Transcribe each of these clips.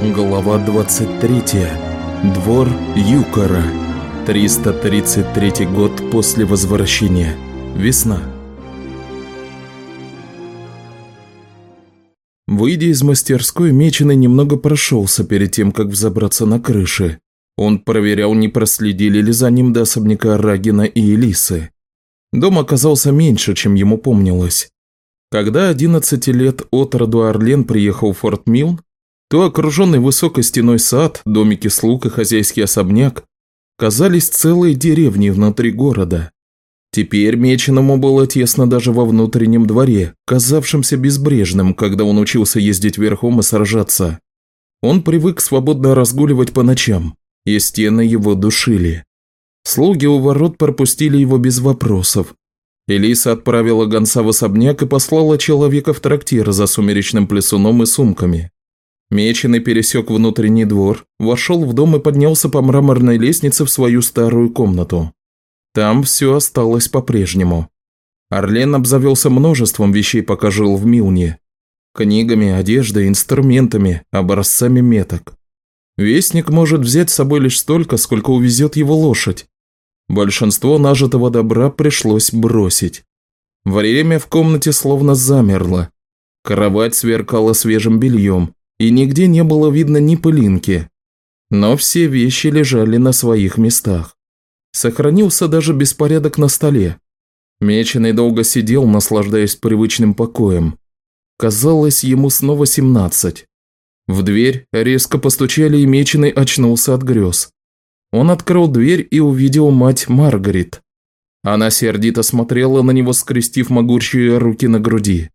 Глава 23. Двор Юкора. 333 год после возвращения. Весна. Выйдя из мастерской, Меченый немного прошелся перед тем, как взобраться на крыши. Он проверял, не проследили ли за ним до особняка Рагина и Элисы. Дом оказался меньше, чем ему помнилось. Когда 11 лет от роду Орлен приехал в Форт Милн, то окруженный высокой стеной сад, домики слуг и хозяйский особняк казались целой деревней внутри города. Теперь Меченому было тесно даже во внутреннем дворе, казавшемся безбрежным, когда он учился ездить верхом и сражаться. Он привык свободно разгуливать по ночам, и стены его душили. Слуги у ворот пропустили его без вопросов. Элиса отправила гонца в особняк и послала человека в трактир за сумеречным плесуном и сумками. Меченый пересек внутренний двор, вошел в дом и поднялся по мраморной лестнице в свою старую комнату. Там все осталось по-прежнему. Орлен обзавелся множеством вещей, пока жил в Милне. Книгами, одеждой, инструментами, образцами меток. Вестник может взять с собой лишь столько, сколько увезет его лошадь. Большинство нажитого добра пришлось бросить. Время в комнате словно замерло. Кровать сверкала свежим бельем, и нигде не было видно ни пылинки. Но все вещи лежали на своих местах. Сохранился даже беспорядок на столе. Меченый долго сидел, наслаждаясь привычным покоем. Казалось, ему снова семнадцать. В дверь резко постучали, и Меченый очнулся от грез. Он открыл дверь и увидел мать Маргарет. Она сердито смотрела на него, скрестив могучие руки на груди.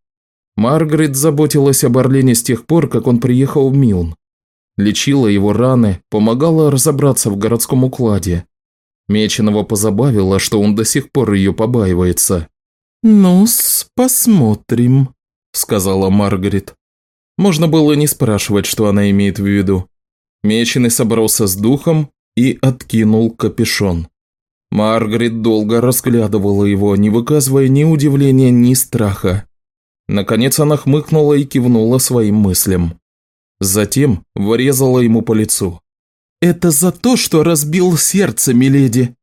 Маргарет заботилась об Орлене с тех пор, как он приехал в Милн. Лечила его раны, помогала разобраться в городском укладе. Меченого позабавило, что он до сих пор ее побаивается. «Ну-с, посмотрим», – сказала Маргарет. Можно было не спрашивать, что она имеет в виду. Меченый собрался с духом и откинул капюшон. Маргарет долго разглядывала его, не выказывая ни удивления, ни страха. Наконец она хмыкнула и кивнула своим мыслям. Затем врезала ему по лицу. «Это за то, что разбил сердце, миледи!»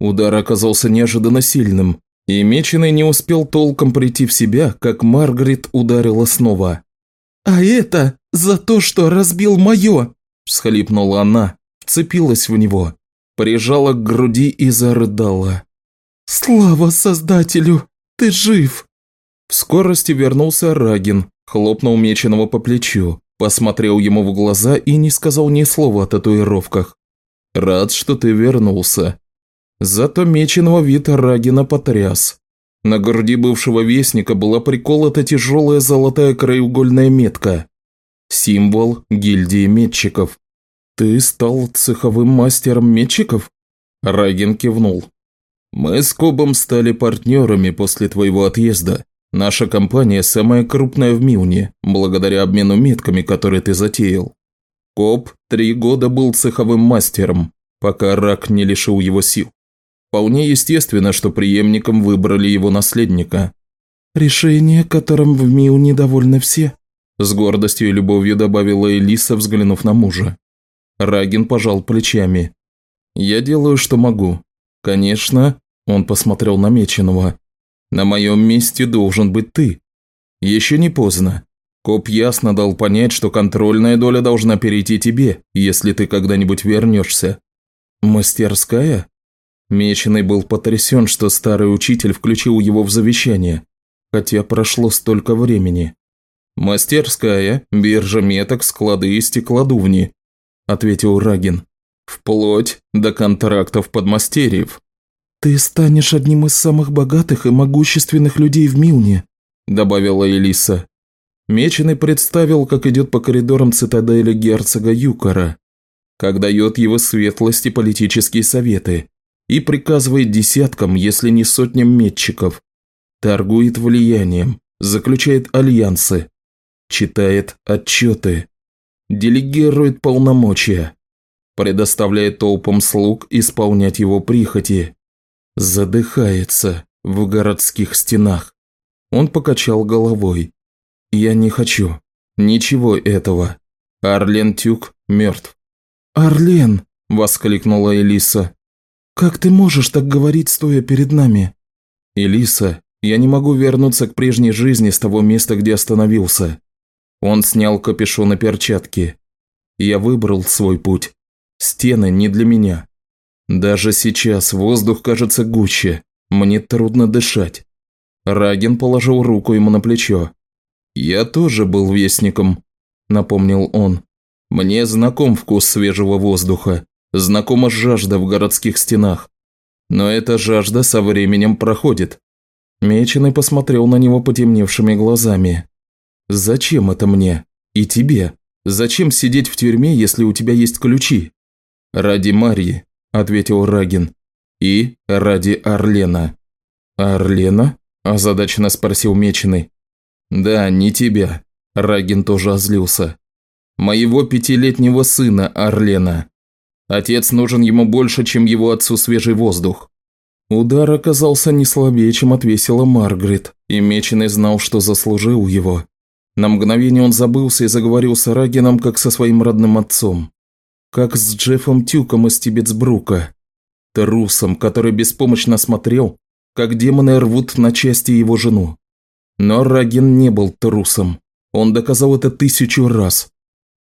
Удар оказался неожиданно сильным, и Меченый не успел толком прийти в себя, как Маргарет ударила снова. «А это за то, что разбил мое!» – всхлипнула она, вцепилась в него, прижала к груди и зарыдала. «Слава Создателю! Ты жив!» В скорости вернулся Рагин, хлопнул меченого по плечу, посмотрел ему в глаза и не сказал ни слова о татуировках. «Рад, что ты вернулся». Зато меченого вид Рагина потряс. На груди бывшего вестника была приколота тяжелая золотая краеугольная метка. Символ гильдии метчиков. «Ты стал цеховым мастером метчиков?» Рагин кивнул. «Мы с Кобом стали партнерами после твоего отъезда. Наша компания самая крупная в Милне, благодаря обмену метками, который ты затеял. Коп три года был цеховым мастером, пока рак не лишил его сил. Вполне естественно, что преемником выбрали его наследника. «Решение, которым в Мил недовольны все», – с гордостью и любовью добавила Элиса, взглянув на мужа. Рагин пожал плечами. «Я делаю, что могу. Конечно», – он посмотрел на Меченого. На моем месте должен быть ты. Еще не поздно. Коп ясно дал понять, что контрольная доля должна перейти тебе, если ты когда-нибудь вернешься. Мастерская? Меченый был потрясен, что старый учитель включил его в завещание, хотя прошло столько времени. «Мастерская, биржа меток, склады и стеклодувни», – ответил Рагин. «Вплоть до контрактов подмастерьев». «Ты станешь одним из самых богатых и могущественных людей в Милне», – добавила Элиса. Меченый представил, как идет по коридорам цитадели герцога Юкара, как дает его светлости политические советы и приказывает десяткам, если не сотням метчиков, торгует влиянием, заключает альянсы, читает отчеты, делегирует полномочия, предоставляет толпам слуг исполнять его прихоти, Задыхается в городских стенах. Он покачал головой. Я не хочу. Ничего этого. Арлен Тюк мертв». «Арлен!» – воскликнула Элиса. «Как ты можешь так говорить, стоя перед нами?» «Элиса, я не могу вернуться к прежней жизни с того места, где остановился». Он снял капюшон и перчатки. Я выбрал свой путь. Стены не для меня. Даже сейчас воздух кажется гуще. Мне трудно дышать. Раген положил руку ему на плечо. «Я тоже был вестником», – напомнил он. «Мне знаком вкус свежего воздуха, знакома жажда в городских стенах. Но эта жажда со временем проходит». Меченый посмотрел на него потемневшими глазами. «Зачем это мне? И тебе? Зачем сидеть в тюрьме, если у тебя есть ключи?» «Ради Марьи», – ответил Рагин. «И ради Орлена». «Орлена?» – озадаченно спросил Меченый. «Да, не тебя». Рагин тоже озлился. «Моего пятилетнего сына Орлена. Отец нужен ему больше, чем его отцу свежий воздух». Удар оказался не слабее, чем отвесила Маргарет, и Меченый знал, что заслужил его. На мгновение он забылся и заговорил с Рагином, как со своим родным отцом. Как с Джеффом Тюком из Тибетсбрука. Трусом, который беспомощно смотрел, как демоны рвут на части его жену. Но Рагин не был трусом. Он доказал это тысячу раз.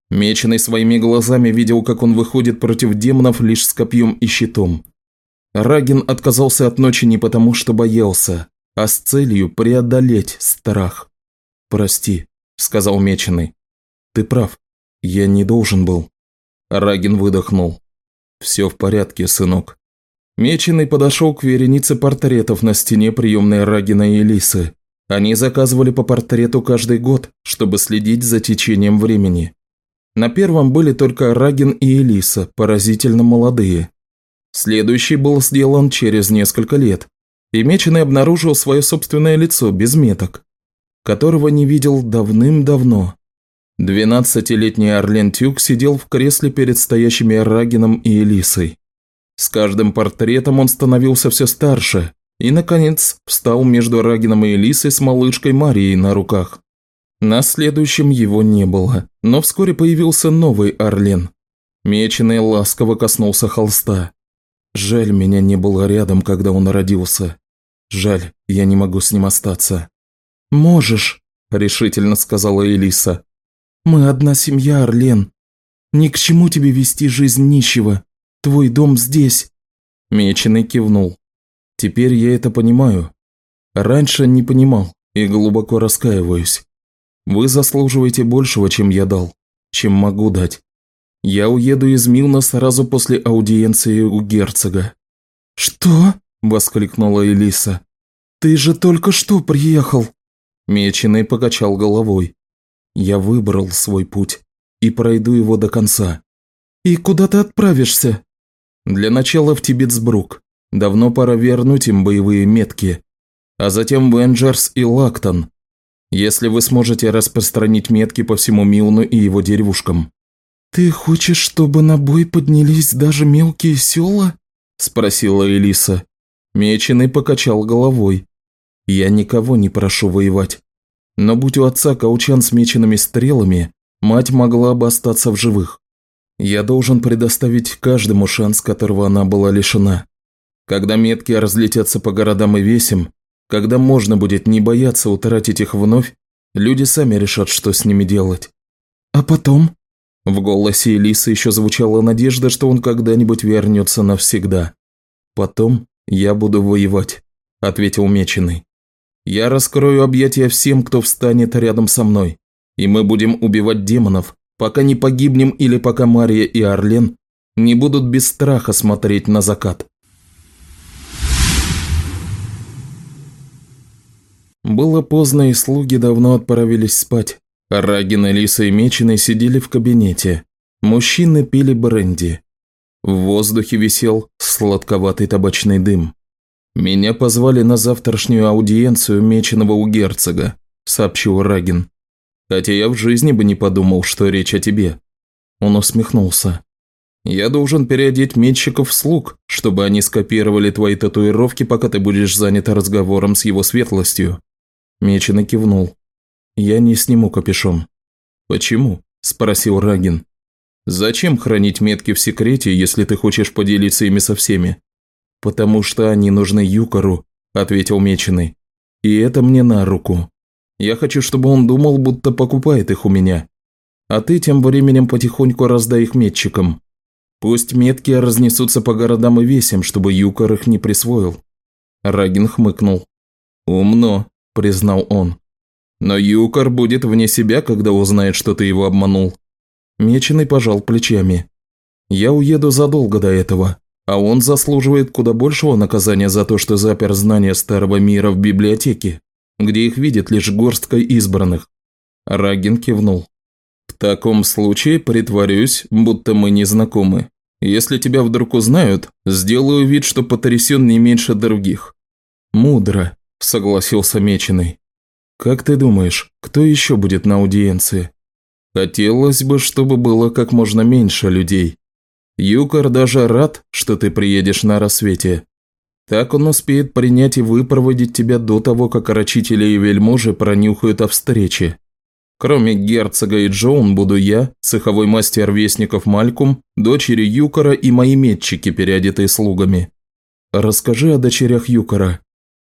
Меченый своими глазами видел, как он выходит против демонов лишь с копьем и щитом. Рагин отказался от ночи не потому, что боялся, а с целью преодолеть страх. «Прости», – сказал Меченый. «Ты прав. Я не должен был». Рагин выдохнул. «Все в порядке, сынок». Меченый подошел к веренице портретов на стене приемной Рагина и Элисы. Они заказывали по портрету каждый год, чтобы следить за течением времени. На первом были только Рагин и Элиса, поразительно молодые. Следующий был сделан через несколько лет, и Меченый обнаружил свое собственное лицо без меток которого не видел давным-давно. Двенадцатилетний Орлен Тюк сидел в кресле перед стоящими Рагином и Элисой. С каждым портретом он становился все старше и, наконец, встал между Рагином и Элисой с малышкой Марией на руках. На следующем его не было, но вскоре появился новый Орлен. Меченый ласково коснулся холста. Жаль, меня не было рядом, когда он родился. Жаль, я не могу с ним остаться. «Можешь», – решительно сказала Элиса. «Мы одна семья, Орлен. Ни к чему тебе вести жизнь нищего. Твой дом здесь». Меченый кивнул. «Теперь я это понимаю. Раньше не понимал и глубоко раскаиваюсь. Вы заслуживаете большего, чем я дал, чем могу дать. Я уеду из Милна сразу после аудиенции у герцога». «Что?» – воскликнула Элиса. «Ты же только что приехал!» Меченый покачал головой. «Я выбрал свой путь и пройду его до конца». «И куда ты отправишься?» «Для начала в Тибетсбрук. Давно пора вернуть им боевые метки. А затем в Энджерс и Лактон. Если вы сможете распространить метки по всему Милну и его деревушкам». «Ты хочешь, чтобы на бой поднялись даже мелкие села?» – спросила Элиса. Меченый покачал головой. Я никого не прошу воевать. Но будь у отца каучан с меченными стрелами, мать могла бы остаться в живых. Я должен предоставить каждому шанс, которого она была лишена. Когда метки разлетятся по городам и весям, когда можно будет не бояться утратить их вновь, люди сами решат, что с ними делать. А потом? В голосе Элисы еще звучала надежда, что он когда-нибудь вернется навсегда. Потом я буду воевать, ответил Меченый. Я раскрою объятия всем, кто встанет рядом со мной, и мы будем убивать демонов, пока не погибнем или пока Мария и Орлен не будут без страха смотреть на закат. Было поздно, и слуги давно отправились спать. Рагин, Элиса и Меченый сидели в кабинете. Мужчины пили бренди. В воздухе висел сладковатый табачный дым. «Меня позвали на завтрашнюю аудиенцию меченого у герцога», – сообщил Рагин. «Хотя я в жизни бы не подумал, что речь о тебе». Он усмехнулся. «Я должен переодеть метчиков в слуг, чтобы они скопировали твои татуировки, пока ты будешь занят разговором с его светлостью». Меченый кивнул. «Я не сниму капюшон». «Почему?» – спросил Рагин. «Зачем хранить метки в секрете, если ты хочешь поделиться ими со всеми?» «Потому что они нужны Юкору», – ответил Меченый. «И это мне на руку. Я хочу, чтобы он думал, будто покупает их у меня. А ты тем временем потихоньку раздай их метчикам. Пусть метки разнесутся по городам и весям, чтобы Юкор их не присвоил». Рагин хмыкнул. «Умно», – признал он. «Но Юкор будет вне себя, когда узнает, что ты его обманул». Меченый пожал плечами. «Я уеду задолго до этого, а он заслуживает куда большего наказания за то, что запер знания старого мира в библиотеке, где их видит лишь горстка избранных». Рагин кивнул. «В таком случае притворюсь, будто мы не знакомы. Если тебя вдруг узнают, сделаю вид, что потрясен не меньше других». «Мудро», – согласился Меченый. «Как ты думаешь, кто еще будет на аудиенции?» «Хотелось бы, чтобы было как можно меньше людей. Юкор даже рад, что ты приедешь на рассвете. Так он успеет принять и выпроводить тебя до того, как рачители и вельможи пронюхают о встрече. Кроме герцога и Джоун буду я, цеховой мастер вестников Малькум, дочери Юкора и мои метчики, переодетые слугами. Расскажи о дочерях Юкора.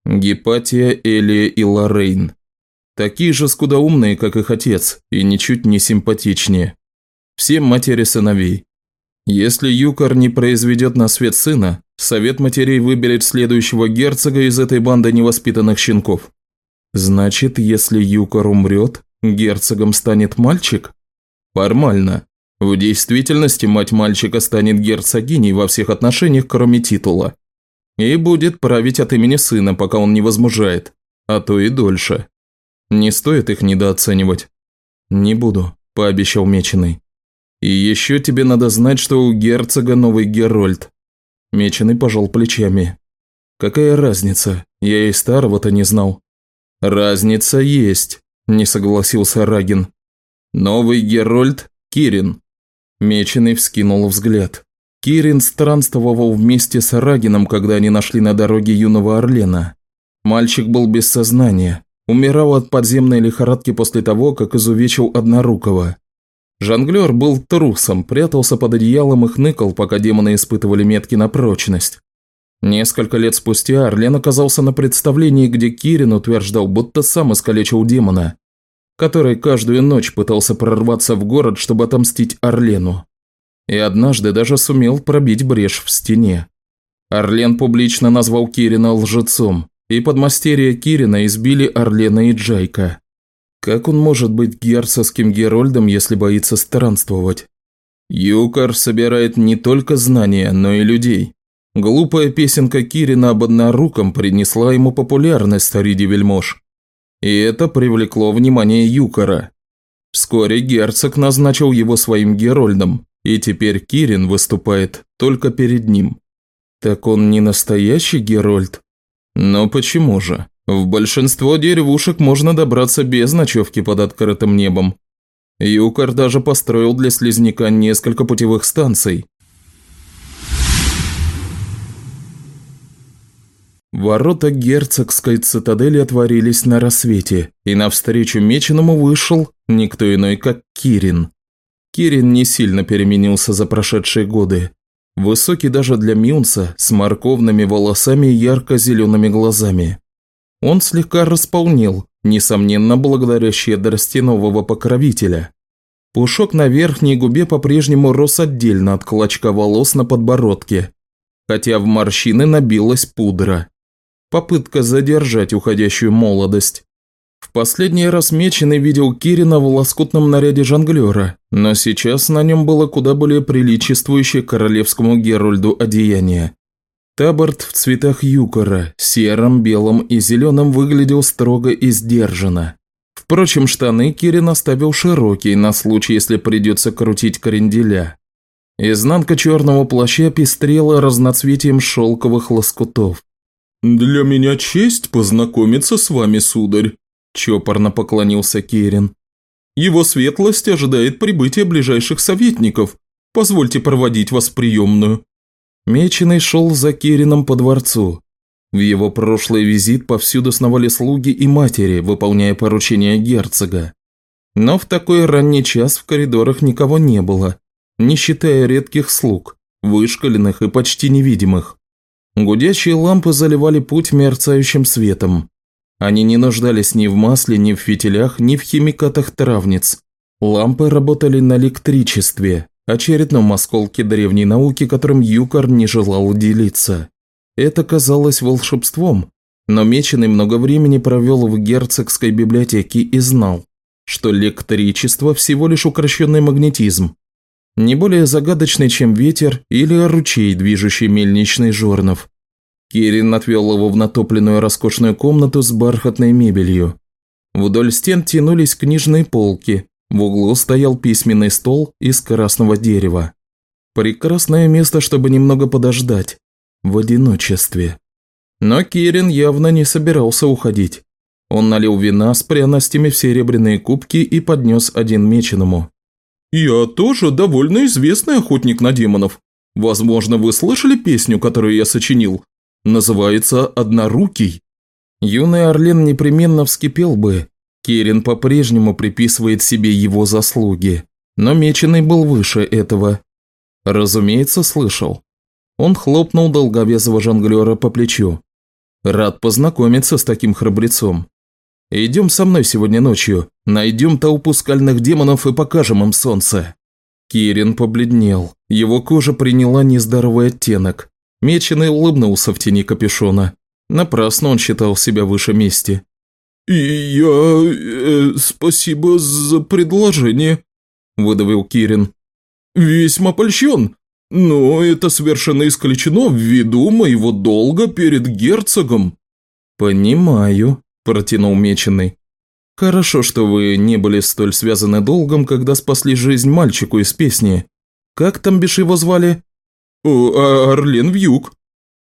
Гепатия, Элия и Лоррейн. Такие же скудоумные, как их отец, и ничуть не симпатичнее. Все матери сыновей. Если Юкор не произведет на свет сына, совет матерей выберет следующего герцога из этой банды невоспитанных щенков. Значит, если Юкор умрет, герцогом станет мальчик? Формально. В действительности мать мальчика станет герцогиней во всех отношениях, кроме титула. И будет править от имени сына, пока он не возмужает, а то и дольше. Не стоит их недооценивать. Не буду, пообещал Меченый. И еще тебе надо знать, что у герцога новый Герольд. Меченый пожал плечами. Какая разница? Я и старого-то не знал. Разница есть, не согласился Рагин. Новый Герольд – Кирин. Меченый вскинул взгляд. Кирин странствовал вместе с Рагином, когда они нашли на дороге юного Орлена. Мальчик был без сознания, умирал от подземной лихорадки после того, как изувечил однорукого. Жонглер был трусом, прятался под одеялом и хныкал, пока демоны испытывали метки на прочность. Несколько лет спустя Орлен оказался на представлении, где Кирин утверждал, будто сам искалечил демона, который каждую ночь пытался прорваться в город, чтобы отомстить Орлену. И однажды даже сумел пробить брешь в стене. Орлен публично назвал Кирина лжецом, и подмастерья Кирина избили Орлена и Джайка. Как он может быть герцогским Герольдом, если боится странствовать? Юкар собирает не только знания, но и людей. Глупая песенка Кирина об одноруком принесла ему популярность среди вельмож. И это привлекло внимание Юкара. Вскоре герцог назначил его своим Герольдом, и теперь Кирин выступает только перед ним. Так он не настоящий Герольд? Но почему же? В большинство деревушек можно добраться без ночевки под открытым небом. Юкар даже построил для слизняка несколько путевых станций. Ворота герцогской цитадели отворились на рассвете, и навстречу меченому вышел никто иной, как Кирин. Кирин не сильно переменился за прошедшие годы. Высокий даже для Мюнса, с морковными волосами и ярко-зелеными глазами. Он слегка располнил, несомненно, благодаря щедрости нового покровителя. Пушок на верхней губе по-прежнему рос отдельно от клочка волос на подбородке, хотя в морщины набилась пудра. Попытка задержать уходящую молодость. В последний раз Меченый видел Кирина в лоскутном наряде жонглера, но сейчас на нем было куда более приличествующее королевскому Герольду одеяние. Таборт в цветах юкора, сером, белом и зеленом выглядел строго и сдержанно. Впрочем, штаны Кирин оставил широкие на случай, если придется крутить кренделя. Изнанка черного плаща пестрела разноцветием шелковых лоскутов. «Для меня честь познакомиться с вами, сударь», Чопорно поклонился Кирин. «Его светлость ожидает прибытия ближайших советников. Позвольте проводить вас в приемную». Меченый шел за Кирином по дворцу. В его прошлый визит повсюду сновали слуги и матери, выполняя поручения герцога. Но в такой ранний час в коридорах никого не было, не считая редких слуг, вышкаленных и почти невидимых. Гудящие лампы заливали путь мерцающим светом. Они не нуждались ни в масле, ни в фитилях, ни в химикатах травниц. Лампы работали на электричестве, очередном осколке древней науки, которым Юкар не желал делиться. Это казалось волшебством, но Меченый много времени провел в герцогской библиотеке и знал, что электричество всего лишь укращенный магнетизм, не более загадочный, чем ветер или ручей, движущий мельничный жорнов. Кирин отвел его в натопленную роскошную комнату с бархатной мебелью. Вдоль стен тянулись книжные полки, в углу стоял письменный стол из красного дерева. Прекрасное место, чтобы немного подождать, в одиночестве. Но Кирин явно не собирался уходить. Он налил вина с пряностями в серебряные кубки и поднес один меченому. «Я тоже довольно известный охотник на демонов. Возможно, вы слышали песню, которую я сочинил? Называется «Однорукий». Юный Орлен непременно вскипел бы. Кирин по-прежнему приписывает себе его заслуги. Но Меченый был выше этого. Разумеется, слышал. Он хлопнул долговязого жонглера по плечу. «Рад познакомиться с таким храбрецом. Идем со мной сегодня ночью, найдем толпу скальных демонов и покажем им солнце». Кирин побледнел, его кожа приняла нездоровый оттенок. Меченый улыбнулся в тени капюшона. Напрасно он считал себя выше мести. «И я... Э, спасибо за предложение», – выдавил Кирин. «Весьма польщен, но это совершенно исключено ввиду моего долга перед герцогом». «Понимаю», – протянул Меченый. «Хорошо, что вы не были столь связаны долгом, когда спасли жизнь мальчику из песни. Как там бишь его звали?» О, «Орлен Вьюг».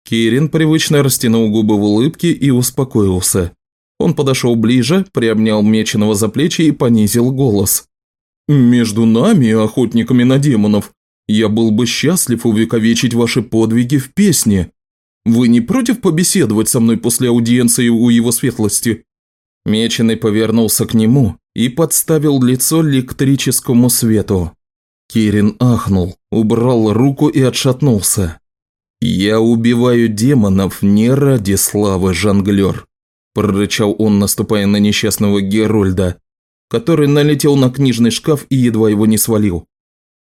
Кирин привычно растянул губы в улыбке и успокоился. Он подошел ближе, приобнял Меченого за плечи и понизил голос. «Между нами, охотниками на демонов, я был бы счастлив увековечить ваши подвиги в песне. Вы не против побеседовать со мной после аудиенции у его светлости?» Меченый повернулся к нему и подставил лицо электрическому свету. Кирин ахнул, убрал руку и отшатнулся. «Я убиваю демонов не ради славы, жонглер», – прорычал он, наступая на несчастного Герольда, который налетел на книжный шкаф и едва его не свалил.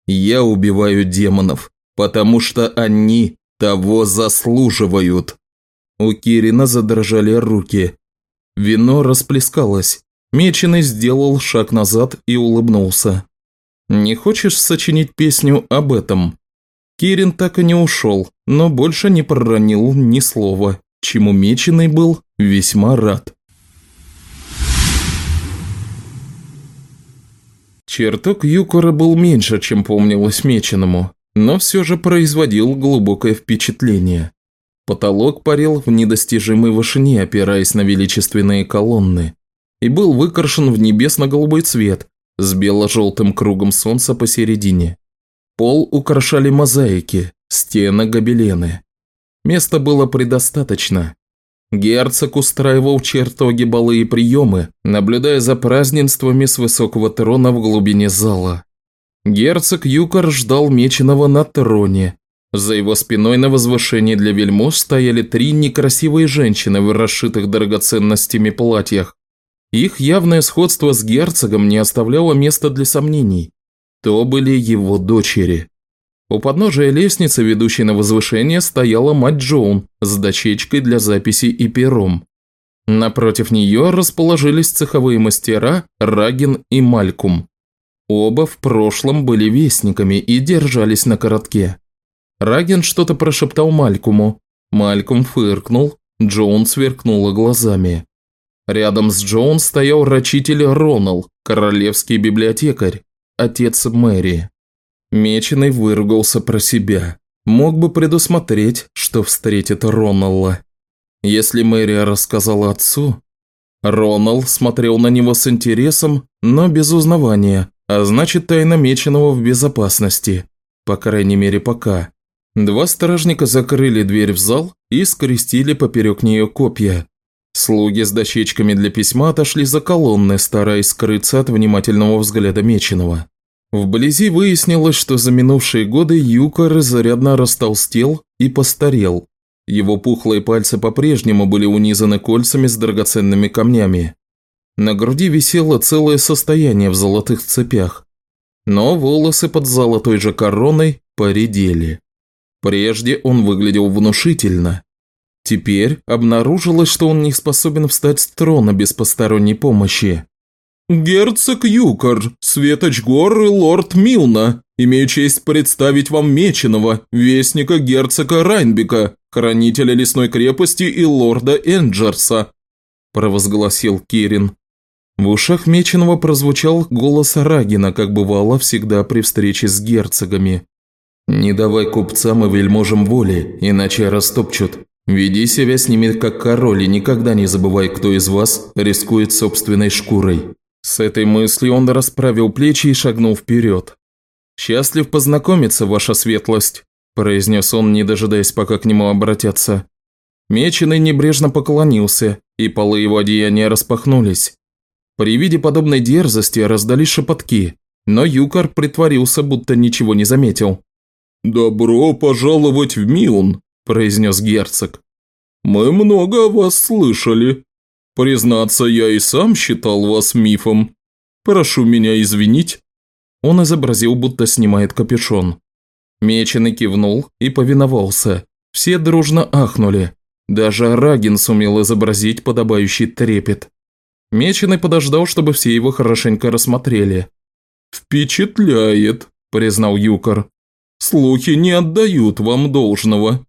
Я убиваю демонов, потому что они того заслуживают. У Кирина задрожали руки. Вино расплескалось. Меченый сделал шаг назад и улыбнулся. «Не хочешь сочинить песню об этом?» Кирин так и не ушел, но больше не проронил ни слова, чему Меченый был весьма рад. Чертог Юкора был меньше, чем помнилось Меченому, но все же производил глубокое впечатление. Потолок парил в недостижимой вышине, опираясь на величественные колонны, и был выкрашен в небесно-голубой цвет с бело-желтым кругом солнца посередине. Пол украшали мозаики, стены – гобелены. Места было предостаточно, Герцог устраивал чертоги балы и приемы, наблюдая за празднествами с высокого трона в глубине зала. Герцог Юкар ждал меченого на троне. За его спиной на возвышении для вельмож стояли три некрасивые женщины в расшитых драгоценностями платьях. Их явное сходство с герцогом не оставляло места для сомнений. То были его дочери. У подножия лестницы, ведущей на возвышение, стояла мать Джоун с дощечкой для записи и пером. Напротив нее расположились цеховые мастера Рагин и Малькум. Оба в прошлом были вестниками и держались на коротке. Рагин что-то прошептал Малькуму. Малькум фыркнул, Джоун сверкнула глазами. Рядом с Джоун стоял рачитель Ронал, королевский библиотекарь, отец Мэри. Меченый выругался про себя. Мог бы предусмотреть, что встретит Роналла. Если Мэри рассказала отцу... Роналл смотрел на него с интересом, но без узнавания, а значит тайна Меченого в безопасности. По крайней мере пока. Два стражника закрыли дверь в зал и скрестили поперек нее копья. Слуги с дощечками для письма отошли за колонны, стараясь скрыться от внимательного взгляда Меченого. Вблизи выяснилось, что за минувшие годы Юкор зарядно растолстел и постарел. Его пухлые пальцы по-прежнему были унизаны кольцами с драгоценными камнями. На груди висело целое состояние в золотых цепях. Но волосы под золотой же короной поредели. Прежде он выглядел внушительно. Теперь обнаружилось, что он не способен встать с трона без посторонней помощи. «Герцог Юкар, Светоч Гор и лорд Милна, имею честь представить вам Меченого, вестника герцога Райнбека, хранителя лесной крепости и лорда Энджерса», – провозгласил Кирин. В ушах Меченого прозвучал голос Рагина, как бывало всегда при встрече с герцогами. «Не давай купцам и вельможам воли, иначе растопчут. Веди себя с ними как король и никогда не забывай, кто из вас рискует собственной шкурой». С этой мыслью он расправил плечи и шагнул вперед. «Счастлив познакомиться, ваша светлость», – произнес он, не дожидаясь, пока к нему обратятся. Меченый небрежно поклонился, и полы его одеяния распахнулись. При виде подобной дерзости раздались шепотки, но Юкар притворился, будто ничего не заметил. «Добро пожаловать в Миун», – произнес герцог. «Мы много о вас слышали. Признаться, я и сам считал вас мифом. Прошу меня извинить». Он изобразил, будто снимает капюшон. Меченый кивнул и повиновался. Все дружно ахнули. Даже Рагин сумел изобразить подобающий трепет. Меченый подождал, чтобы все его хорошенько рассмотрели. «Впечатляет», – признал Юкор. «Слухи не отдают вам должного».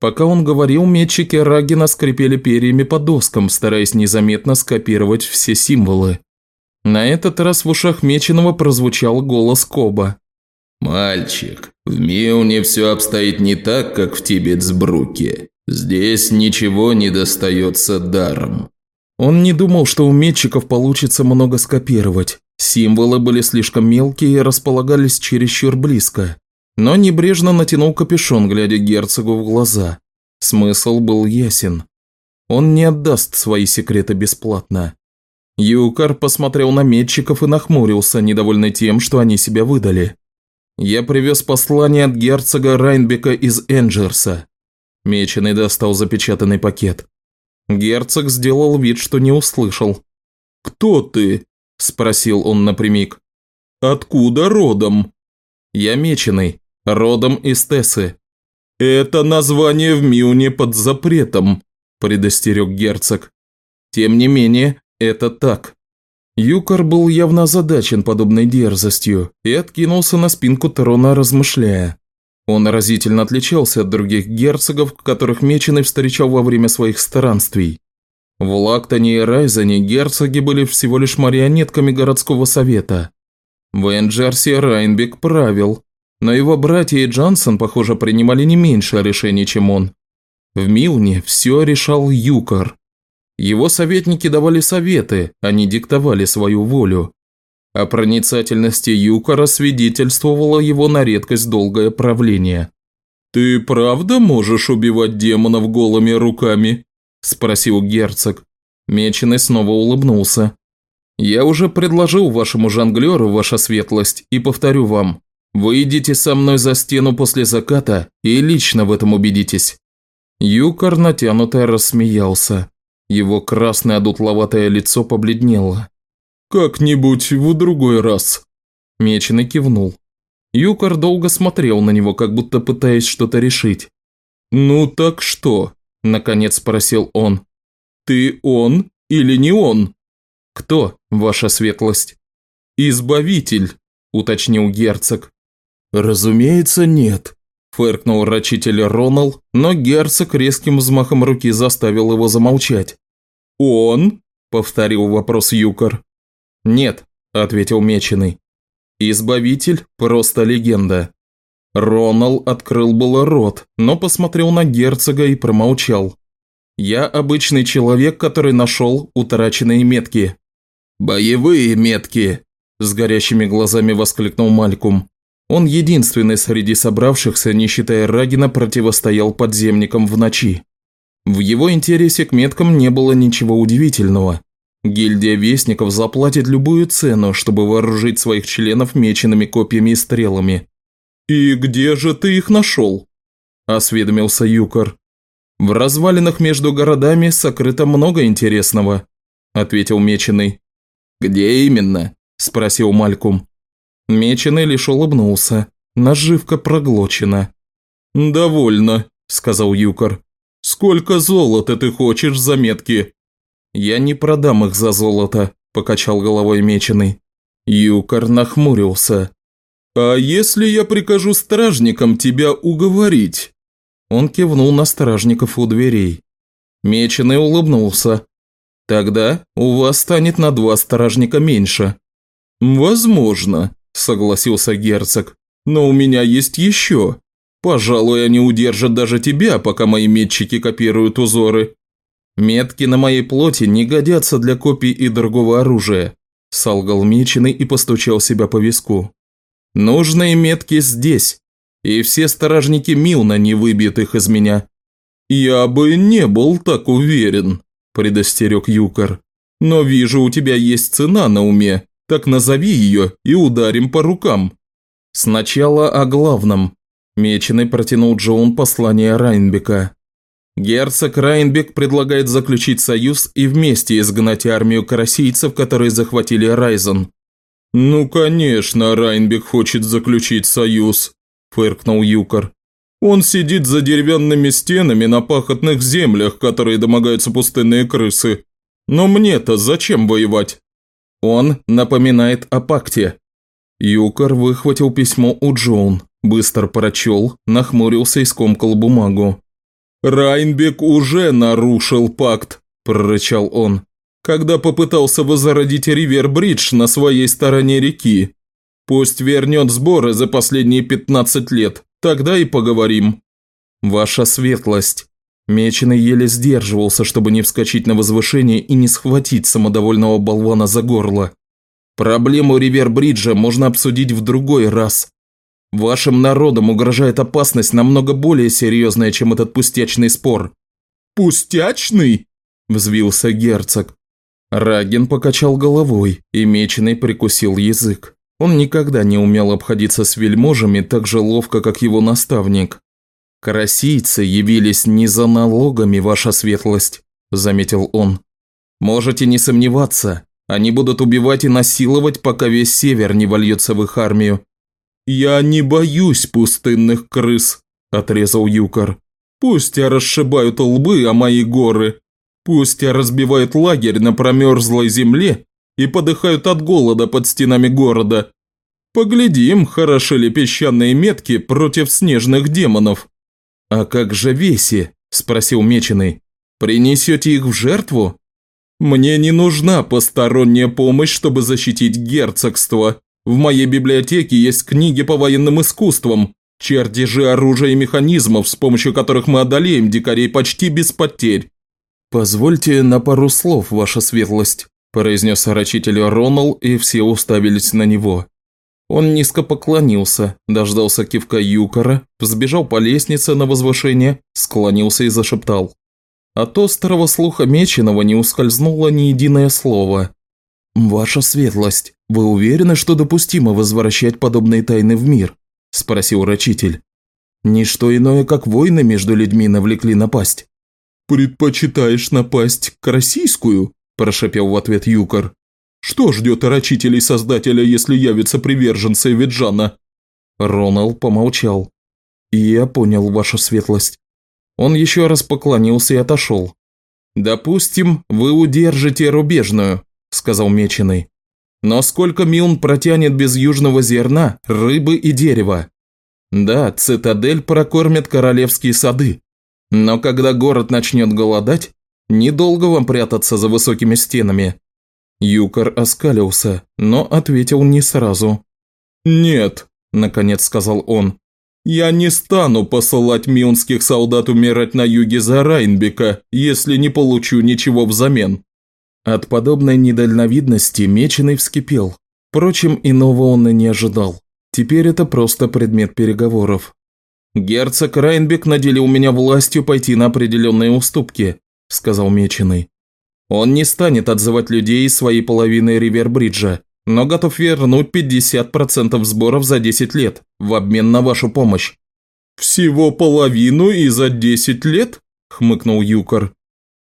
Пока он говорил, метчики Рагина скрипели перьями по доскам, стараясь незаметно скопировать все символы. На этот раз в ушах Меченого прозвучал голос Коба. «Мальчик, в Миуне все обстоит не так, как в Тибетсбруке. Здесь ничего не достается даром. Он не думал, что у метчиков получится много скопировать. Символы были слишком мелкие и располагались чересчур близко. Но небрежно натянул капюшон, глядя герцогу в глаза. Смысл был ясен. Он не отдаст свои секреты бесплатно. Юкар посмотрел на метчиков и нахмурился, недовольный тем, что они себя выдали. «Я привез послание от герцога Райнбека из Энджерса». Меченый достал запечатанный пакет. Герцог сделал вид, что не услышал. «Кто ты?» – спросил он напрямик. «Откуда родом?» «Я меченый, родом из Тессы». «Это название в Миуне под запретом», – предостерег герцог. «Тем не менее, это так». Юкар был явно озадачен подобной дерзостью и откинулся на спинку трона, размышляя. Он разительно отличался от других герцогов, которых Меченый встречал во время своих странствий. В Лактоне и Райзене герцоги были всего лишь марионетками городского совета. В Энджерсе Райнбек правил, но его братья и Джансон, похоже, принимали не меньше решений, чем он. В Милне все решал Юкар. Его советники давали советы, они диктовали свою волю. О проницательности Юкора свидетельствовало его на редкость долгое правление. «Ты правда можешь убивать демонов голыми руками?» – спросил герцог. Меченый снова улыбнулся. «Я уже предложил вашему жонглеру, ваша светлость, и повторю вам. Вы идите со мной за стену после заката и лично в этом убедитесь». Юкор натянуто рассмеялся. Его красное одутловатое лицо побледнело. «Как-нибудь в другой раз». Меченый кивнул. Юкар долго смотрел на него, как будто пытаясь что-то решить. «Ну так что?» – наконец спросил он. «Ты он или не он?» «Кто, ваша светлость?» «Избавитель», – уточнил герцог. «Разумеется, нет», – фыркнул рачитель Ронал, но герцог резким взмахом руки заставил его замолчать. «Он?» – повторил вопрос Юкар. «Нет», – ответил Меченый. «Избавитель – просто легенда». Ронал открыл было рот, но посмотрел на герцога и промолчал. «Я обычный человек, который нашел утраченные метки». «Боевые метки!» – с горящими глазами воскликнул Малькум. Он единственный среди собравшихся, не считая Рагина, противостоял подземникам в ночи. В его интересе к меткам не было ничего удивительного. Гильдия Вестников заплатит любую цену, чтобы вооружить своих членов меченными копьями и стрелами. «И где же ты их нашел?» – осведомился Юкор. «В развалинах между городами сокрыто много интересного», – ответил Меченый. «Где именно?» – спросил Малькум. Меченый лишь улыбнулся. Наживка проглочена. «Довольно», – сказал Юкор. «Сколько золота ты хочешь за метки?» «Я не продам их за золото», – покачал головой Меченый. Юкор нахмурился. «А если я прикажу стражникам тебя уговорить?» Он кивнул на стражников у дверей. Меченый улыбнулся. «Тогда у вас станет на два стражника меньше». «Возможно», – согласился герцог. «Но у меня есть еще. Пожалуй, они удержат даже тебя, пока мои метчики копируют узоры». «Метки на моей плоти не годятся для копий и другого оружия», – солгал Меченый и постучал себя по виску. «Нужные метки здесь, и все сторожники Милна не выбьют их из меня». «Я бы не был так уверен», – предостерег Юкар. «Но вижу, у тебя есть цена на уме, так назови ее и ударим по рукам». «Сначала о главном», – Меченый протянул Джоун послание Райнбека. Герцог Райнбек предлагает заключить союз и вместе изгнать армию карасийцев, которые захватили Райзен. «Ну, конечно, Райнбек хочет заключить союз», – фыркнул Юкор. «Он сидит за деревянными стенами на пахотных землях, которые домогаются пустынные крысы. Но мне-то зачем воевать?» Он напоминает о пакте. Юкор выхватил письмо у Джоун, быстро прочел, нахмурился и скомкал бумагу. «Райнбек уже нарушил пакт», – прорычал он, – «когда попытался возродить Ривер-Бридж на своей стороне реки. Пусть вернет сборы за последние 15 лет, тогда и поговорим». «Ваша светлость». Меченый еле сдерживался, чтобы не вскочить на возвышение и не схватить самодовольного болвана за горло. «Проблему Ривер-Бриджа можно обсудить в другой раз. Вашим народам угрожает опасность намного более серьезная, чем этот пустячный спор». «Пустячный?» – взвился герцог. Раген покачал головой, и Меченый прикусил язык. Он никогда не умел обходиться с вельможами так же ловко, как его наставник. «Карасийцы явились не за налогами, ваша светлость», – заметил он. «Можете не сомневаться, они будут убивать и насиловать, пока весь север не вольется в их армию. «Я не боюсь пустынных крыс», – отрезал Юкар. «Пусть я расшибают лбы о мои горы, пусть я разбивают лагерь на промерзлой земле и подыхают от голода под стенами города. Поглядим, хороши ли песчаные метки против снежных демонов». «А как же Веси?» – спросил Меченый. «Принесете их в жертву?» «Мне не нужна посторонняя помощь, чтобы защитить герцогство», в моей библиотеке есть книги по военным искусствам, чертежи оружия и механизмов, с помощью которых мы одолеем дикарей почти без потерь». «Позвольте на пару слов, ваша светлость», – произнес орочитель Ронал, и все уставились на него. Он низко поклонился, дождался кивка Юкора, взбежал по лестнице на возвышение, склонился и зашептал. От острого слуха Меченого не ускользнуло ни единое слово. «Ваша светлость, вы уверены, что допустимо возвращать подобные тайны в мир?» – спросил рачитель. «Ничто иное, как войны между людьми навлекли напасть». «Предпочитаешь напасть к российскую?» – прошепел в ответ Юкор. «Что ждет рачителей создателя, если явится приверженцы Виджана?» Ронал помолчал. «Я понял вашу светлость». Он еще раз поклонился и отошел. «Допустим, вы удержите рубежную», – сказал Меченый. «Но сколько Милн протянет без южного зерна, рыбы и дерева? Да, цитадель прокормят королевские сады. Но когда город начнет голодать, недолго вам прятаться за высокими стенами». Юкор оскалился, но ответил не сразу. «Нет», – наконец сказал он, – «я не стану посылать мионских солдат умирать на юге за Райнбека, если не получу ничего взамен. От подобной недальновидности Меченый вскипел. Впрочем, иного он и не ожидал. Теперь это просто предмет переговоров. «Герцог Райнбек наделил меня властью пойти на определенные уступки», – сказал Меченый. «Он не станет отзывать людей из своей половины Ривербриджа, но готов вернуть 50% сборов за 10 лет в обмен на вашу помощь». «Всего половину и за 10 лет?» – хмыкнул Юкор.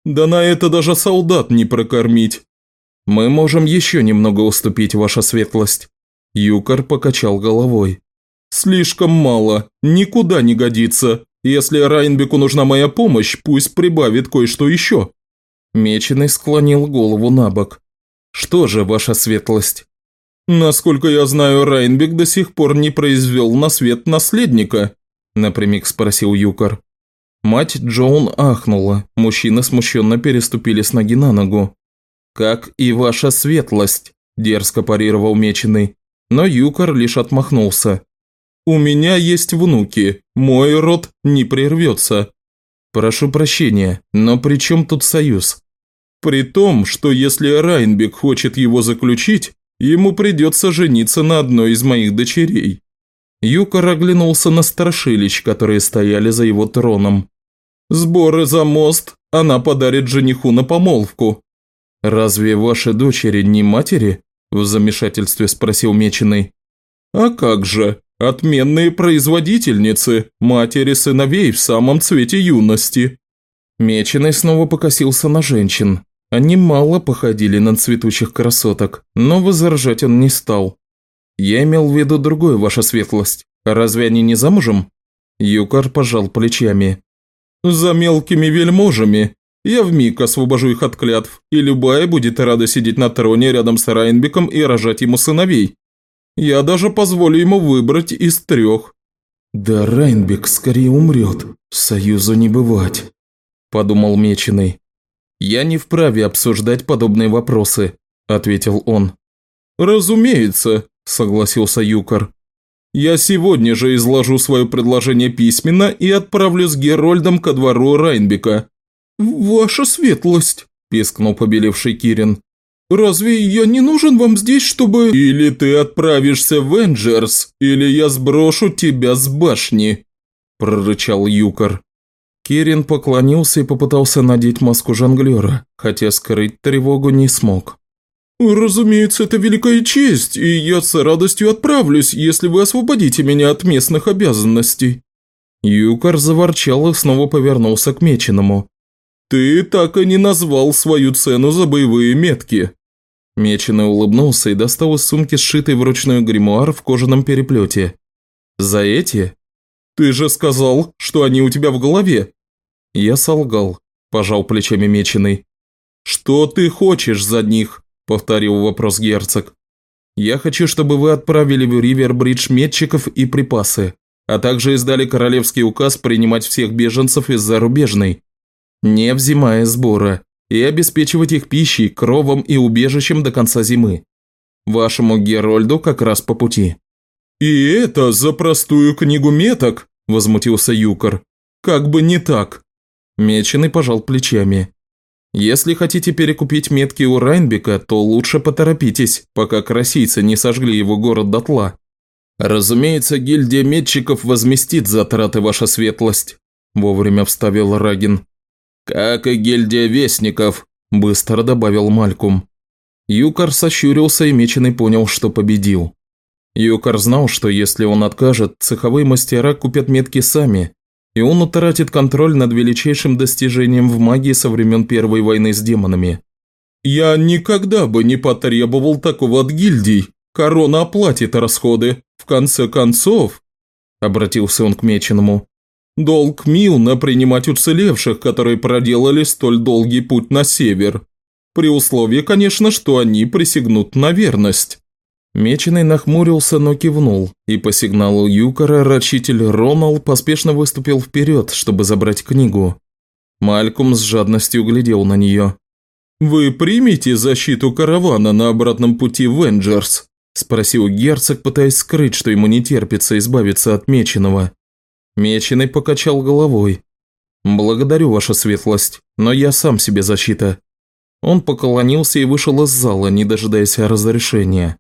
«Да на это даже солдат не прокормить». «Мы можем еще немного уступить, ваша светлость». Юкор покачал головой. «Слишком мало, никуда не годится. Если Райнбеку нужна моя помощь, пусть прибавит кое-что еще». Меченый склонил голову на бок. «Что же, ваша светлость?» «Насколько я знаю, Райнбек до сих пор не произвел на свет наследника», напрямик спросил Юкор. Мать Джоун ахнула, мужчины смущенно переступили с ноги на ногу. «Как и ваша светлость», – дерзко парировал Меченый, но Юкор лишь отмахнулся. «У меня есть внуки, мой род не прервется». «Прошу прощения, но при чем тут союз?» «При том, что если Райнбек хочет его заключить, ему придется жениться на одной из моих дочерей». Юкор оглянулся на страшилищ, которые стояли за его троном. «Сборы за мост она подарит жениху на помолвку». «Разве ваши дочери не матери?» – в замешательстве спросил Меченый. «А как же? Отменные производительницы, матери сыновей в самом цвете юности». Меченый снова покосился на женщин. Они мало походили на цветущих красоток, но возражать он не стал. «Я имел в виду другое, ваша светлость. Разве они не замужем?» Юкар пожал плечами. «За мелкими вельможами. Я вмиг освобожу их от клятв, и любая будет рада сидеть на троне рядом с Райнбеком и рожать ему сыновей. Я даже позволю ему выбрать из трех». «Да Райнбек скорее умрет, союзу не бывать», – подумал Меченый. «Я не вправе обсуждать подобные вопросы», – ответил он. «Разумеется», – согласился Юкар. «Я сегодня же изложу свое предложение письменно и отправлю с Герольдом ко двору Райнбека». «Ваша светлость», – пискнул побелевший Кирин. «Разве я не нужен вам здесь, чтобы...» «Или ты отправишься в Энджерс, или я сброшу тебя с башни», – прорычал Юкар. Кирин поклонился и попытался надеть маску жонглера, хотя скрыть тревогу не смог. «Разумеется, это великая честь, и я с радостью отправлюсь, если вы освободите меня от местных обязанностей». Юкар заворчал и снова повернулся к Меченому. «Ты так и не назвал свою цену за боевые метки». Меченый улыбнулся и достал из сумки сшитый вручную гримуар в кожаном переплете. «За эти?» «Ты же сказал, что они у тебя в голове». Я солгал, пожал плечами Меченый. «Что ты хочешь за них?» – повторил вопрос герцог. «Я хочу, чтобы вы отправили в Ривербридж метчиков и припасы, а также издали королевский указ принимать всех беженцев из зарубежной, не взимая сбора, и обеспечивать их пищей, кровом и убежищем до конца зимы. Вашему Герольду как раз по пути». «И это за простую книгу меток?» – возмутился Юкор. «Как бы не так». Меченый пожал плечами. Если хотите перекупить метки у Райнбека, то лучше поторопитесь, пока красийцы не сожгли его город дотла. Разумеется, гильдия метчиков возместит затраты, ваша светлость, вовремя вставил Рагин. Как и гильдия вестников, быстро добавил Малькум. Юкар сощурился и меченый понял, что победил. Юкар знал, что если он откажет, цеховые мастера купят метки сами, и он утратит контроль над величайшим достижением в магии со времен Первой войны с демонами. «Я никогда бы не потребовал такого от гильдий. Корона оплатит расходы. В конце концов...» Обратился он к Меченому. «Долг Милна принимать уцелевших, которые проделали столь долгий путь на север. При условии, конечно, что они присягнут на верность». Меченый нахмурился, но кивнул, и по сигналу Юкора рачитель Ронал поспешно выступил вперед, чтобы забрать книгу. Малькум с жадностью глядел на нее. «Вы примете защиту каравана на обратном пути в Энджерс?» – спросил герцог, пытаясь скрыть, что ему не терпится избавиться от Меченого. Меченый покачал головой. «Благодарю, ваша светлость, но я сам себе защита». Он поклонился и вышел из зала, не дожидаясь разрешения.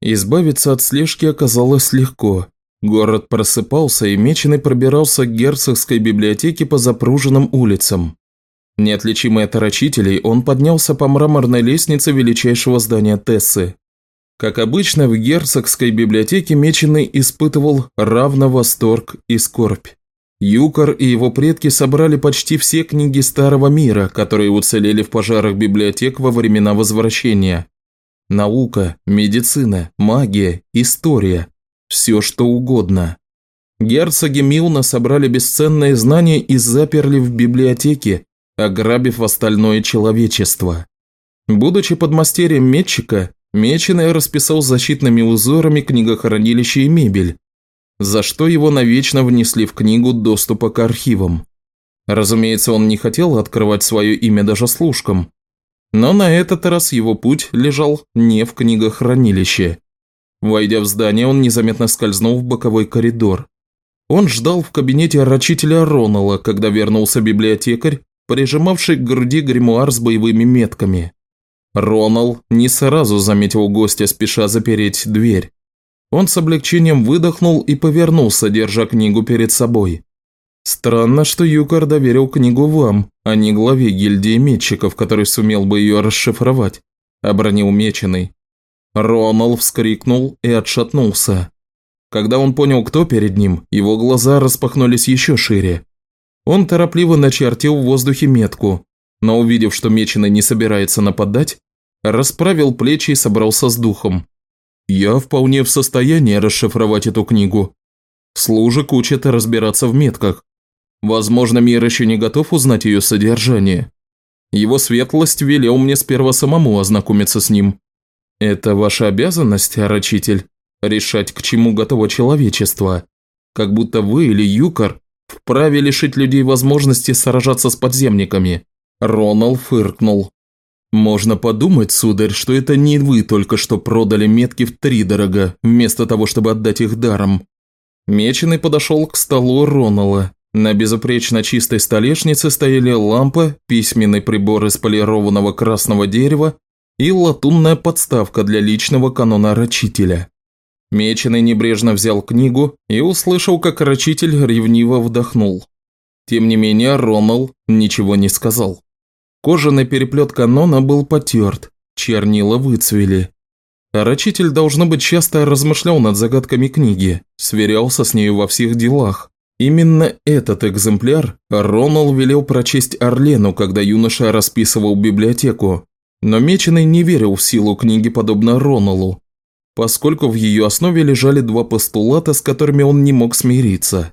Избавиться от слежки оказалось легко. Город просыпался, и Меченый пробирался к герцогской библиотеке по запруженным улицам. Неотличимый от рачителей, он поднялся по мраморной лестнице величайшего здания Тессы. Как обычно, в герцогской библиотеке Меченый испытывал равно восторг и скорбь. Юкор и его предки собрали почти все книги Старого Мира, которые уцелели в пожарах библиотек во времена Возвращения. Наука, медицина, магия, история – все что угодно. Герцоги Милна собрали бесценные знания и заперли в библиотеке, ограбив остальное человечество. Будучи подмастерьем метчика, Меченый расписал защитными узорами книгохранилище и мебель, за что его навечно внесли в книгу доступа к архивам. Разумеется, он не хотел открывать свое имя даже служкам, но на этот раз его путь лежал не в книгохранилище. Войдя в здание, он незаметно скользнул в боковой коридор. Он ждал в кабинете рачителя Ронала, когда вернулся библиотекарь, прижимавший к груди гримуар с боевыми метками. Ронал не сразу заметил гостя, спеша запереть дверь. Он с облегчением выдохнул и повернулся, держа книгу перед собой. «Странно, что Юкар доверил книгу вам, а не главе гильдии метчиков, который сумел бы ее расшифровать», – обронил меченый. Ронал вскрикнул и отшатнулся. Когда он понял, кто перед ним, его глаза распахнулись еще шире. Он торопливо начертил в воздухе метку, но увидев, что Меченый не собирается нападать, расправил плечи и собрался с духом. «Я вполне в состоянии расшифровать эту книгу. Служек учат разбираться в метках. Возможно, мир еще не готов узнать ее содержание. Его светлость велел мне сперва самому ознакомиться с ним. Это ваша обязанность, орочитель, решать, к чему готово человечество. Как будто вы или Юкар вправе лишить людей возможности сражаться с подземниками. Ронал фыркнул. «Можно подумать, сударь, что это не вы только что продали метки в три дорого, вместо того, чтобы отдать их даром». Меченый подошел к столу Ронала. На безупречно чистой столешнице стояли лампа, письменный прибор из полированного красного дерева и латунная подставка для личного канона рачителя. Меченый небрежно взял книгу и услышал, как рачитель ревниво вдохнул. Тем не менее, Ронал ничего не сказал. Кожаный переплет канона был потерт, чернила выцвели. Рачитель, должно быть, часто размышлял над загадками книги, сверялся с нею во всех делах. Именно этот экземпляр Ронал велел прочесть Орлену, когда юноша расписывал библиотеку. Но Меченый не верил в силу книги подобно Роналу, поскольку в ее основе лежали два постулата, с которыми он не мог смириться.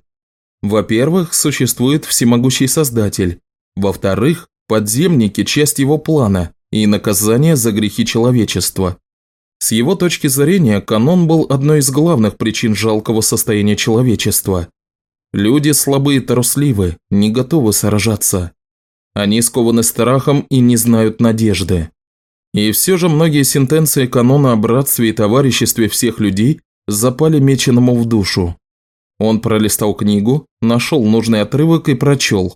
Во-первых, существует всемогущий Создатель. Во-вторых, Подземники – часть его плана и наказание за грехи человечества. С его точки зрения, канон был одной из главных причин жалкого состояния человечества. Люди слабые и трусливы, не готовы сражаться. Они скованы страхом и не знают надежды. И все же многие сентенции канона о братстве и товариществе всех людей запали меченому в душу. Он пролистал книгу, нашел нужный отрывок и прочел.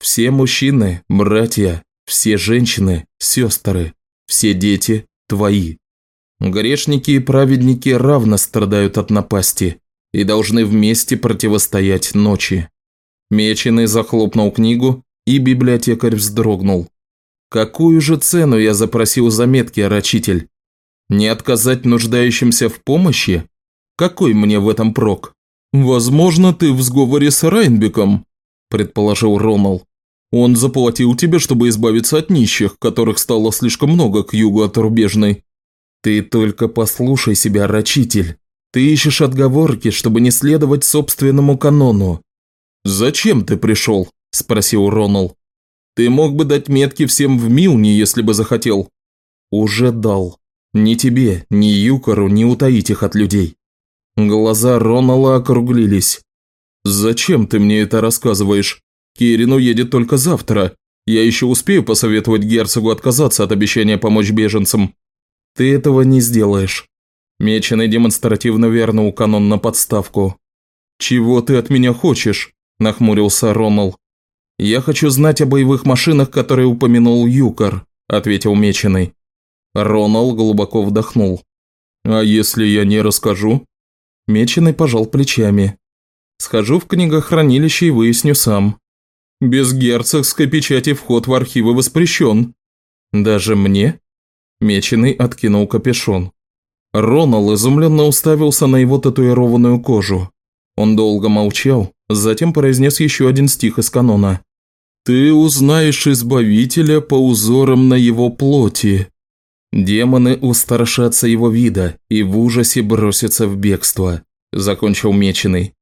Все мужчины – братья, все женщины – сестры, все дети – твои. Грешники и праведники равно страдают от напасти и должны вместе противостоять ночи. Меченый захлопнул книгу, и библиотекарь вздрогнул. Какую же цену я запросил заметки, рачитель? Не отказать нуждающимся в помощи? Какой мне в этом прок? Возможно, ты в сговоре с Райнбеком, предположил Ронал. Он заплатил тебе, чтобы избавиться от нищих, которых стало слишком много к югу от Рубежной. Ты только послушай себя, рачитель. Ты ищешь отговорки, чтобы не следовать собственному канону. «Зачем ты пришел?» – спросил Ронал. «Ты мог бы дать метки всем в Милне, если бы захотел». «Уже дал. Ни тебе, ни Юкору не утаить их от людей». Глаза Ронала округлились. «Зачем ты мне это рассказываешь?» Кирин уедет только завтра. Я еще успею посоветовать герцогу отказаться от обещания помочь беженцам. Ты этого не сделаешь. Меченый демонстративно вернул канон на подставку. «Чего ты от меня хочешь?» – нахмурился Ронал. «Я хочу знать о боевых машинах, которые упомянул Юкар», – ответил Меченый. Ронал глубоко вдохнул. А если я не расскажу? Меченый пожал плечами. Схожу в книгохранилище и выясню сам. Без герцогской печати вход в архивы воспрещен. Даже мне? Меченый откинул капюшон. Ронал изумленно уставился на его татуированную кожу. Он долго молчал, затем произнес еще один стих из канона. «Ты узнаешь Избавителя по узорам на его плоти». Демоны устрашатся его вида и в ужасе бросятся в бегство, закончил Меченый.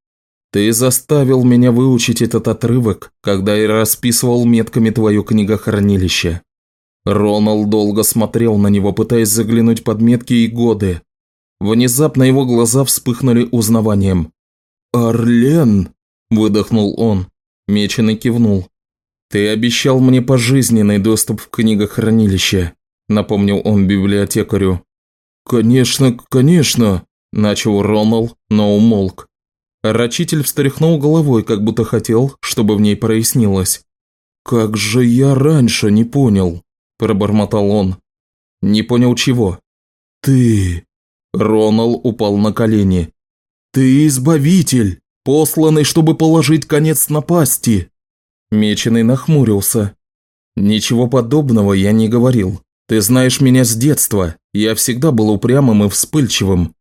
Ты заставил меня выучить этот отрывок, когда я расписывал метками твое книгохранилище. Роналд долго смотрел на него, пытаясь заглянуть под метки и годы. Внезапно его глаза вспыхнули узнаванием. «Орлен!» – выдохнул он. Меченый кивнул. «Ты обещал мне пожизненный доступ в книгохранилище», – напомнил он библиотекарю. «Конечно, конечно», – начал Ронал, но умолк. Рачитель встряхнул головой, как будто хотел, чтобы в ней прояснилось. «Как же я раньше не понял», – пробормотал он. «Не понял чего?» «Ты...» Ронал упал на колени. «Ты избавитель, посланный, чтобы положить конец напасти!» Меченый нахмурился. «Ничего подобного я не говорил. Ты знаешь меня с детства. Я всегда был упрямым и вспыльчивым.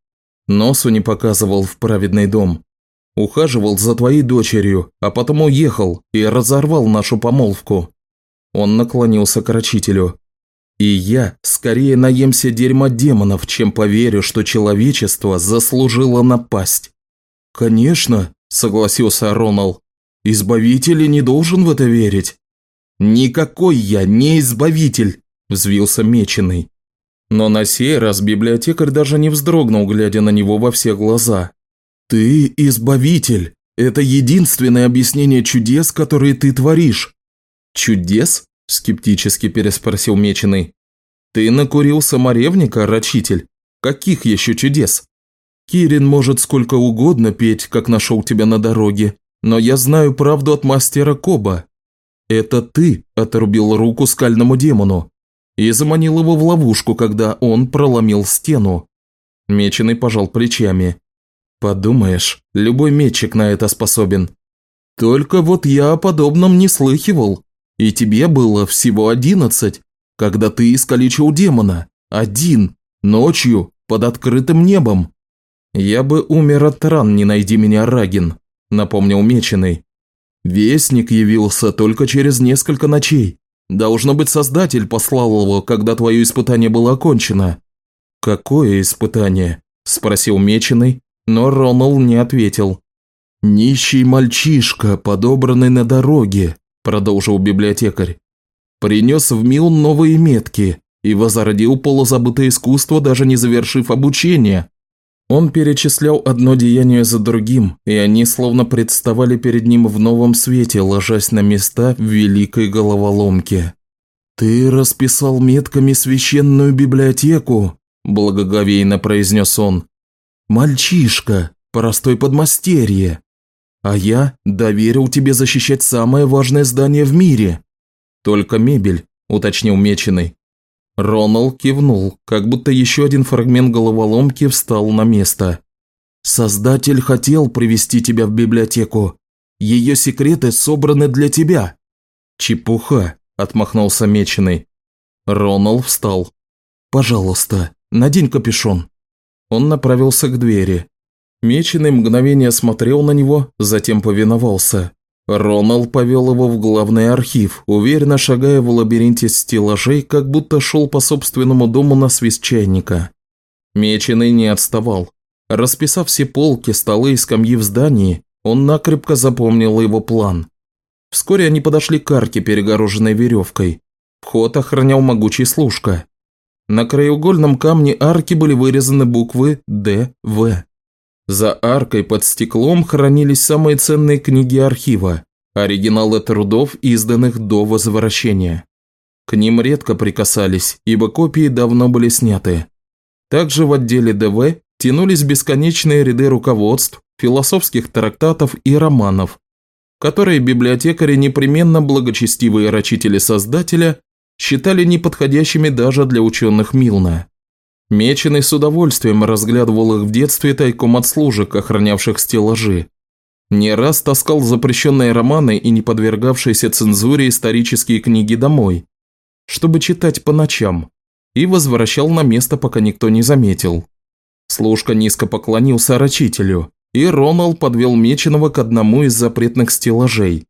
Носу не показывал в праведный дом. Ухаживал за твоей дочерью, а потом уехал и разорвал нашу помолвку». Он наклонился к рачителю. И я скорее наемся дерьма демонов, чем поверю, что человечество заслужило напасть. Конечно, согласился Ронал. Избавитель не должен в это верить. Никакой я не избавитель, взвился Меченый. Но на сей раз библиотекарь даже не вздрогнул, глядя на него во все глаза. «Ты избавитель. Это единственное объяснение чудес, которые ты творишь». «Чудес?» – скептически переспросил Меченый. «Ты накурил саморевника, рачитель? Каких еще чудес?» «Кирин может сколько угодно петь, как нашел тебя на дороге, но я знаю правду от мастера Коба. Это ты отрубил руку скальному демону и заманил его в ловушку, когда он проломил стену». Меченый пожал плечами. «Подумаешь, любой метчик на это способен». «Только вот я о подобном не слыхивал. И тебе было всего одиннадцать, когда ты искалечил демона. Один, ночью, под открытым небом. Я бы умер от ран, не найди меня, Рагин, напомнил Меченый. Вестник явился только через несколько ночей. Должно быть, Создатель послал его, когда твое испытание было окончено. Какое испытание? Спросил Меченый, но Ронал не ответил. «Нищий мальчишка, подобранный на дороге», продолжил библиотекарь. «Принес в Мил новые метки и возродил полузабытое искусство, даже не завершив обучение». Он перечислял одно деяние за другим, и они словно представали перед ним в новом свете, ложась на места в великой головоломке. «Ты расписал метками священную библиотеку», – благоговейно произнес он. «Мальчишка, простой подмастерье. А я доверил тебе защищать самое важное здание в мире. Только мебель, уточнил Меченый. Ронал кивнул, как будто еще один фрагмент головоломки встал на место. «Создатель хотел привести тебя в библиотеку. Ее секреты собраны для тебя». «Чепуха», – отмахнулся Меченый. Ронал встал. «Пожалуйста, надень капюшон». Он направился к двери. Меченый мгновение смотрел на него, затем повиновался. Ронал повел его в главный архив, уверенно шагая в лабиринте стеллажей, как будто шел по собственному дому на свист чайника. Меченый не отставал. Расписав все полки, столы и скамьи в здании, он накрепко запомнил его план. Вскоре они подошли к арке, перегороженной веревкой. Вход охранял могучий служка. На краеугольном камне арки были вырезаны буквы «Д», «В». За аркой под стеклом хранились самые ценные книги архива, оригиналы трудов, изданных до возвращения. К ним редко прикасались, ибо копии давно были сняты. Также в отделе ДВ тянулись бесконечные ряды руководств, философских трактатов и романов, которые библиотекари, непременно благочестивые рачители Создателя, считали неподходящими даже для ученых Милна. Меченый с удовольствием разглядывал их в детстве тайком от служек, охранявших стеллажи. Не раз таскал запрещенные романы и не подвергавшиеся цензуре исторические книги домой, чтобы читать по ночам, и возвращал на место, пока никто не заметил. Служка низко поклонился рачителю, и Ронал подвел Меченого к одному из запретных стеллажей.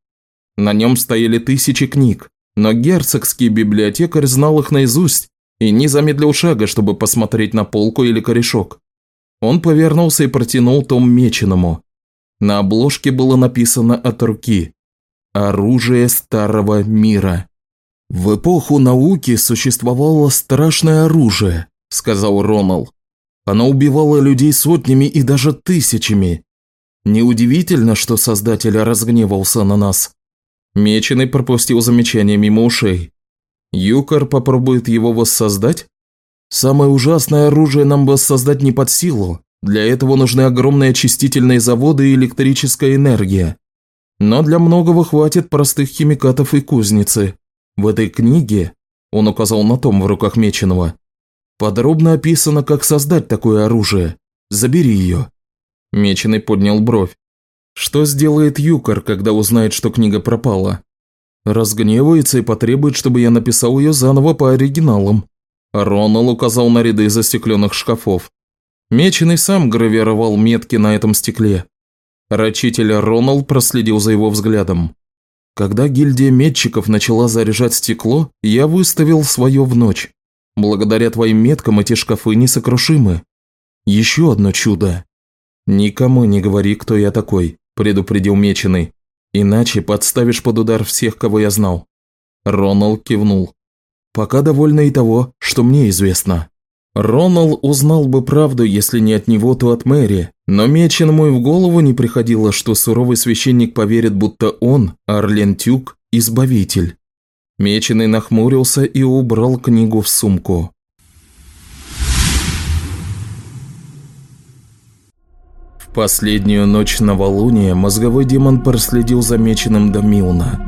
На нем стояли тысячи книг, но герцогский библиотекарь знал их наизусть и не замедлил шага, чтобы посмотреть на полку или корешок. Он повернулся и протянул том Меченому. На обложке было написано от руки «Оружие старого мира». «В эпоху науки существовало страшное оружие», – сказал Ронал. «Оно убивало людей сотнями и даже тысячами. Неудивительно, что Создатель разгневался на нас. Меченый пропустил замечание мимо ушей. Юкар попробует его воссоздать? Самое ужасное оружие нам воссоздать не под силу. Для этого нужны огромные очистительные заводы и электрическая энергия. Но для многого хватит простых химикатов и кузницы. В этой книге, он указал на том в руках Меченого, подробно описано, как создать такое оружие. Забери ее. Меченый поднял бровь. Что сделает Юкар, когда узнает, что книга пропала? Разгневается и потребует, чтобы я написал ее заново по оригиналам. Ронал указал на ряды застекленных шкафов. Меченый сам гравировал метки на этом стекле. Рачитель Ронал проследил за его взглядом. Когда гильдия метчиков начала заряжать стекло, я выставил свое в ночь. Благодаря твоим меткам эти шкафы несокрушимы. Еще одно чудо. Никому не говори, кто я такой предупредил Меченый. «Иначе подставишь под удар всех, кого я знал». Ронал кивнул. «Пока довольно и того, что мне известно». Ронал узнал бы правду, если не от него, то от Мэри, но Меченому и в голову не приходило, что суровый священник поверит, будто он, Арлен Тюк, избавитель. Меченый нахмурился и убрал книгу в сумку. Последнюю ночь новолуния мозговой демон проследил замеченным до Милна.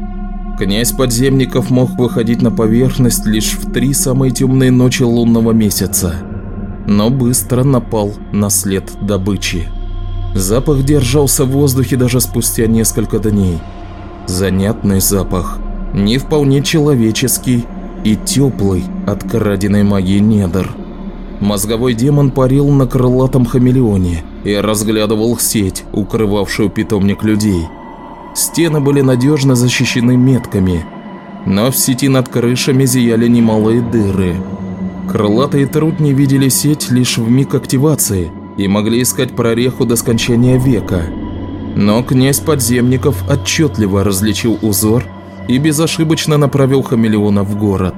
Князь подземников мог выходить на поверхность лишь в три самые темные ночи лунного месяца, но быстро напал на след добычи. Запах держался в воздухе даже спустя несколько дней. Занятный запах, не вполне человеческий и теплый от краденой магии недр. Мозговой демон парил на крылатом хамелеоне и разглядывал сеть, укрывавшую питомник людей. Стены были надежно защищены метками, но в сети над крышами зияли немалые дыры. Крылатые трудни видели сеть лишь в миг активации и могли искать прореху до скончания века. Но князь подземников отчетливо различил узор и безошибочно направил хамелеона в город.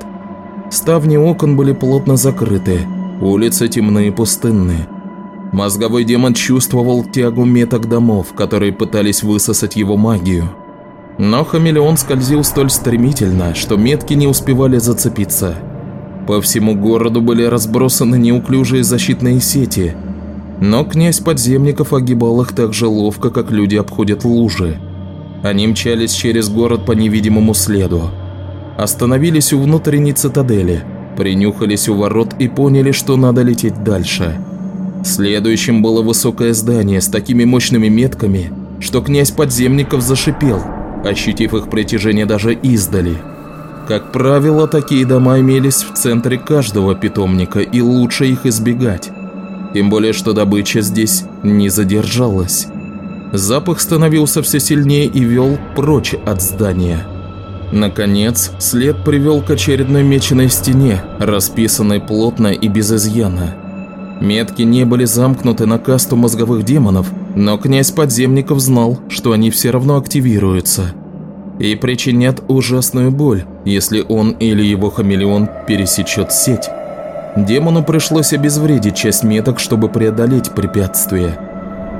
Ставни окон были плотно закрыты, Улицы темные и пустынные. Мозговой демон чувствовал тягу меток домов, которые пытались высосать его магию. Но хамелеон скользил столь стремительно, что метки не успевали зацепиться. По всему городу были разбросаны неуклюжие защитные сети, но князь подземников огибал их так же ловко, как люди обходят лужи. Они мчались через город по невидимому следу. Остановились у внутренней цитадели – Принюхались у ворот и поняли, что надо лететь дальше. Следующим было высокое здание с такими мощными метками, что князь подземников зашипел, ощутив их притяжение даже издали. Как правило, такие дома имелись в центре каждого питомника, и лучше их избегать. Тем более, что добыча здесь не задержалась. Запах становился все сильнее и вел прочь от здания. Наконец, след привел к очередной меченой стене, расписанной плотно и без изъяна. Метки не были замкнуты на касту мозговых демонов, но князь подземников знал, что они все равно активируются и причинят ужасную боль, если он или его хамелеон пересечет сеть. Демону пришлось обезвредить часть меток, чтобы преодолеть препятствие.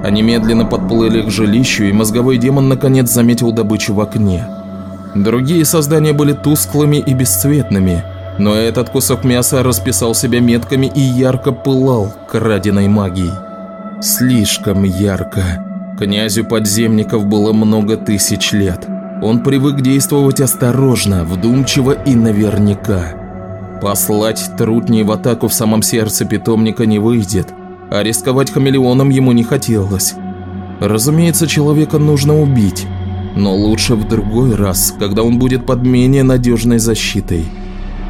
Они медленно подплыли к жилищу, и мозговой демон наконец заметил добычу в окне – Другие создания были тусклыми и бесцветными, но этот кусок мяса расписал себя метками и ярко пылал краденой магией. Слишком ярко. Князю подземников было много тысяч лет. Он привык действовать осторожно, вдумчиво и наверняка. Послать трутни в атаку в самом сердце питомника не выйдет, а рисковать хамелеоном ему не хотелось. Разумеется, человека нужно убить, но лучше в другой раз, когда он будет под менее надежной защитой.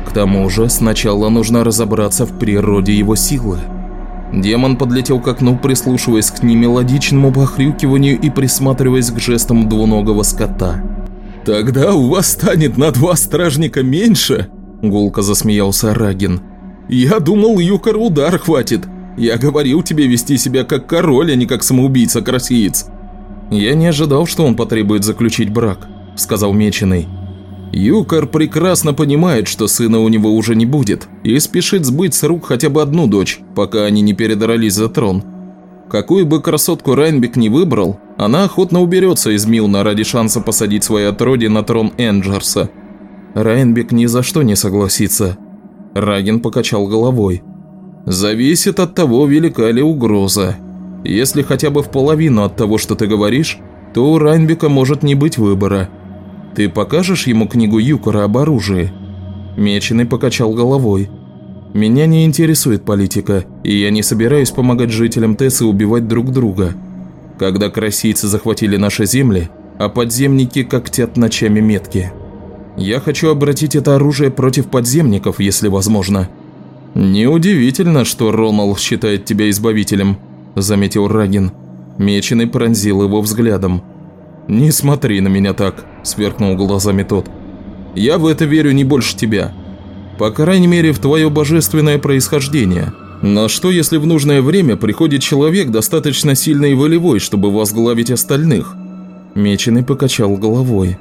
К тому же, сначала нужно разобраться в природе его силы. Демон подлетел к окну, прислушиваясь к немелодичному похрюкиванию и присматриваясь к жестам двуногого скота. «Тогда у вас станет на два стражника меньше?» – гулко засмеялся Рагин. «Я думал, Юкор удар хватит. Я говорил тебе вести себя как король, а не как самоубийца-красиец». «Я не ожидал, что он потребует заключить брак», – сказал Меченый. Юкор прекрасно понимает, что сына у него уже не будет, и спешит сбыть с рук хотя бы одну дочь, пока они не передрались за трон. Какую бы красотку Райнбек не выбрал, она охотно уберется из Милна ради шанса посадить свои отродье на трон Энджерса. Райнбек ни за что не согласится. Раген покачал головой. «Зависит от того, велика ли угроза. Если хотя бы в половину от того, что ты говоришь, то у Райнбека может не быть выбора». Ты покажешь ему книгу Юкора об оружии?» Меченый покачал головой. «Меня не интересует политика, и я не собираюсь помогать жителям Тессы убивать друг друга. Когда красийцы захватили наши земли, а подземники когтят ночами метки. Я хочу обратить это оружие против подземников, если возможно». «Неудивительно, что Ронал считает тебя избавителем», – заметил Рагин. Меченый пронзил его взглядом. «Не смотри на меня так», – сверкнул глазами тот. «Я в это верю не больше тебя. По крайней мере, в твое божественное происхождение. Но что, если в нужное время приходит человек достаточно сильный и волевой, чтобы возглавить остальных?» Меченый покачал головой.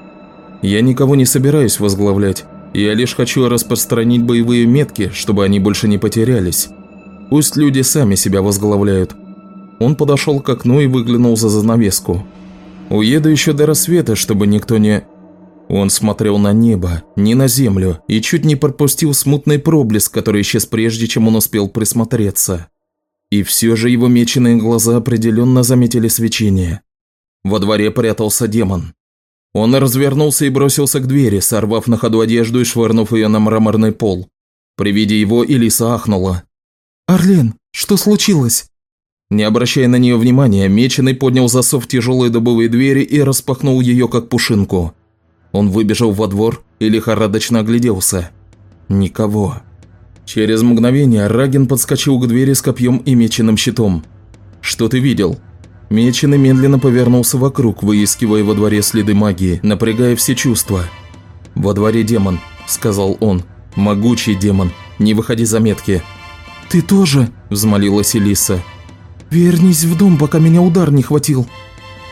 «Я никого не собираюсь возглавлять. Я лишь хочу распространить боевые метки, чтобы они больше не потерялись. Пусть люди сами себя возглавляют». Он подошел к окну и выглянул за занавеску. Уеду еще до рассвета, чтобы никто не...» Он смотрел на небо, не на землю, и чуть не пропустил смутный проблеск, который исчез прежде, чем он успел присмотреться. И все же его меченые глаза определенно заметили свечение. Во дворе прятался демон. Он развернулся и бросился к двери, сорвав на ходу одежду и швырнув ее на мраморный пол. При виде его Элиса ахнула. «Орлен, что случилось?» Не обращая на нее внимания, Меченый поднял засов тяжелой дубовой двери и распахнул ее как пушинку. Он выбежал во двор и лихорадочно огляделся. Никого. Через мгновение Рагин подскочил к двери с копьем и меченым щитом. «Что ты видел?» Меченый медленно повернулся вокруг, выискивая во дворе следы магии, напрягая все чувства. «Во дворе демон», – сказал он. «Могучий демон. Не выходи за метки». «Ты тоже?» – взмолилась Элиса. «Вернись в дом, пока меня удар не хватил».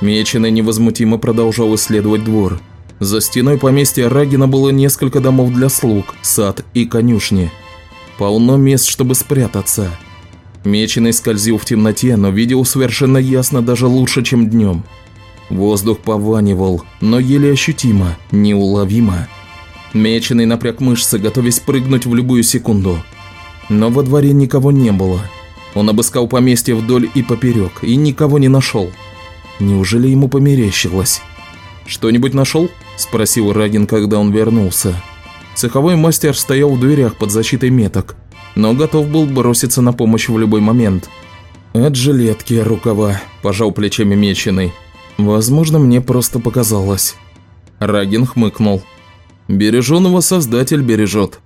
Меченый невозмутимо продолжал исследовать двор. За стеной поместья Рагина было несколько домов для слуг, сад и конюшни. Полно мест, чтобы спрятаться. Меченый скользил в темноте, но видел совершенно ясно даже лучше, чем днем. Воздух пованивал, но еле ощутимо, неуловимо. Меченый напряг мышцы, готовясь прыгнуть в любую секунду. Но во дворе никого не было – он обыскал поместье вдоль и поперек и никого не нашел. Неужели ему померещилось? «Что-нибудь нашел?» – спросил Рагин, когда он вернулся. Цеховой мастер стоял в дверях под защитой меток, но готов был броситься на помощь в любой момент. «От жилетки рукава», – пожал плечами меченый. «Возможно, мне просто показалось». Рагин хмыкнул. «Береженого создатель бережет».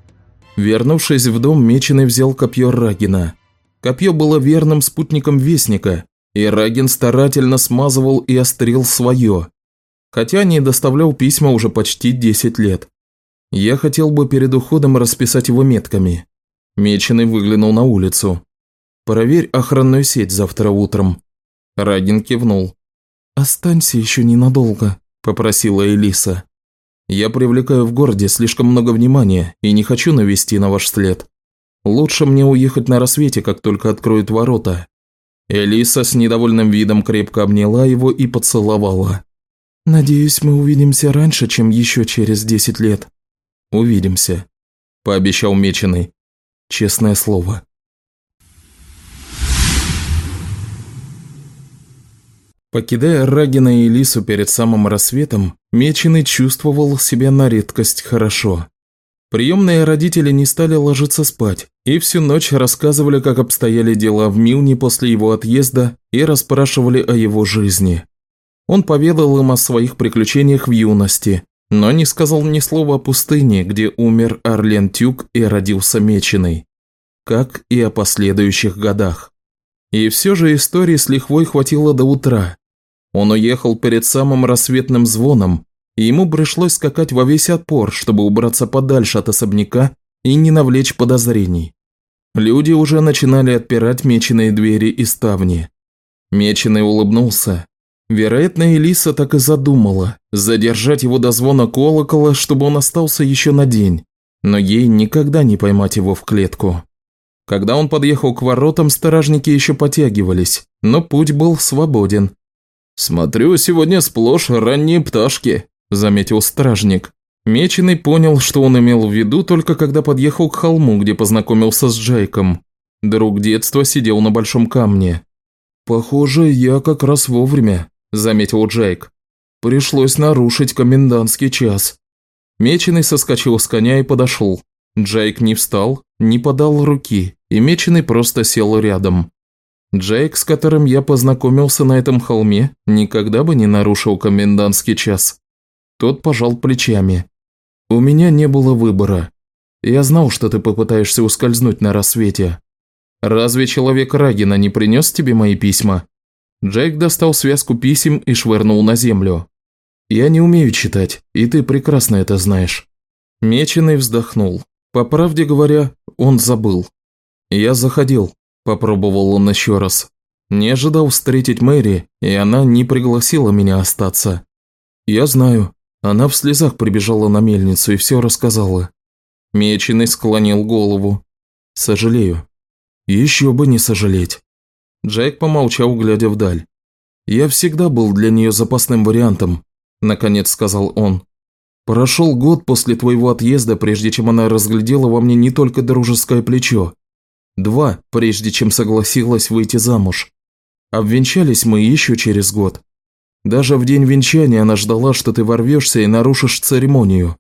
Вернувшись в дом, меченый взял копье Рагина. Копье было верным спутником Вестника, и Рагин старательно смазывал и острил свое, хотя не доставлял письма уже почти 10 лет. Я хотел бы перед уходом расписать его метками. Меченый выглянул на улицу. «Проверь охранную сеть завтра утром». Рагин кивнул. «Останься еще ненадолго», – попросила Элиса. «Я привлекаю в городе слишком много внимания и не хочу навести на ваш след. Лучше мне уехать на рассвете, как только откроют ворота». Элиса с недовольным видом крепко обняла его и поцеловала. «Надеюсь, мы увидимся раньше, чем еще через десять лет». «Увидимся», – пообещал Меченый. «Честное слово». Покидая Рагина и Элису перед самым рассветом, Меченый чувствовал себя на редкость хорошо. Приемные родители не стали ложиться спать и всю ночь рассказывали, как обстояли дела в Милне после его отъезда и расспрашивали о его жизни. Он поведал им о своих приключениях в юности, но не сказал ни слова о пустыне, где умер Орлен Тюк и родился Меченый, как и о последующих годах. И все же истории с лихвой хватило до утра. Он уехал перед самым рассветным звоном, и ему пришлось скакать во весь отпор, чтобы убраться подальше от особняка и не навлечь подозрений. Люди уже начинали отпирать меченые двери и ставни. Меченый улыбнулся. Вероятно, Элиса так и задумала – задержать его до звона колокола, чтобы он остался еще на день, но ей никогда не поймать его в клетку. Когда он подъехал к воротам, стражники еще потягивались, но путь был свободен. «Смотрю, сегодня сплошь ранние пташки», заметил стражник. Меченый понял, что он имел в виду только когда подъехал к холму, где познакомился с Джейком. Друг детства сидел на большом камне. «Похоже, я как раз вовремя», – заметил Джейк. «Пришлось нарушить комендантский час». Меченый соскочил с коня и подошел. Джейк не встал, не подал руки, и Меченый просто сел рядом. Джейк, с которым я познакомился на этом холме, никогда бы не нарушил комендантский час. Тот пожал плечами. «У меня не было выбора. Я знал, что ты попытаешься ускользнуть на рассвете. Разве человек Рагина не принес тебе мои письма?» Джейк достал связку писем и швырнул на землю. «Я не умею читать, и ты прекрасно это знаешь». Меченый вздохнул. По правде говоря, он забыл. «Я заходил», – попробовал он еще раз. Не ожидал встретить Мэри, и она не пригласила меня остаться. «Я знаю. Она в слезах прибежала на мельницу и все рассказала. Меченый склонил голову. «Сожалею». «Еще бы не сожалеть». Джек помолчал, глядя вдаль. «Я всегда был для нее запасным вариантом», – наконец сказал он. «Прошел год после твоего отъезда, прежде чем она разглядела во мне не только дружеское плечо. Два, прежде чем согласилась выйти замуж. Обвенчались мы еще через год. Даже в день венчания она ждала, что ты ворвешься и нарушишь церемонию.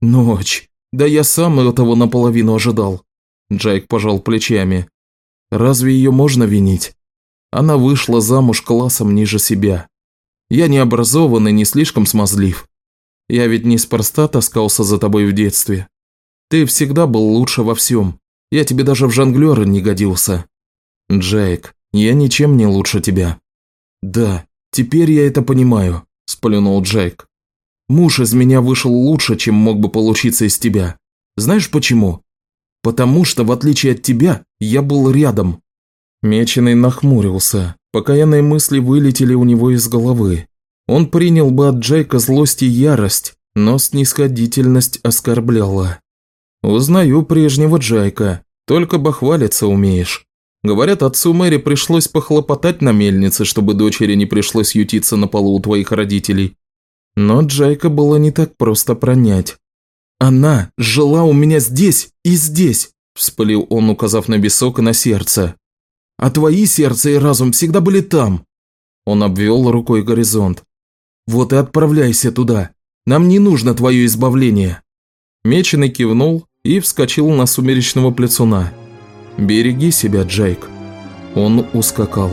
Ночь. Да я сам этого наполовину ожидал. Джайк пожал плечами. Разве ее можно винить? Она вышла замуж классом ниже себя. Я не образован и не слишком смазлив. Я ведь неспроста таскался за тобой в детстве. Ты всегда был лучше во всем. Я тебе даже в жонглеры не годился. Джейк, я ничем не лучше тебя. Да, «Теперь я это понимаю», – сплюнул Джейк. «Муж из меня вышел лучше, чем мог бы получиться из тебя. Знаешь почему? Потому что, в отличие от тебя, я был рядом». Меченый нахмурился. Покаянные мысли вылетели у него из головы. Он принял бы от Джейка злость и ярость, но снисходительность оскорбляла. «Узнаю прежнего Джайка, только бахвалиться умеешь. Говорят, отцу Мэри пришлось похлопотать на мельнице, чтобы дочери не пришлось ютиться на полу у твоих родителей. Но Джайка было не так просто пронять. «Она жила у меня здесь и здесь», – вспылил он, указав на бесок и на сердце. «А твои сердце и разум всегда были там». Он обвел рукой горизонт. «Вот и отправляйся туда. Нам не нужно твое избавление». Меченый кивнул и вскочил на сумеречного плецуна. «Береги себя, Джайк». Он ускакал.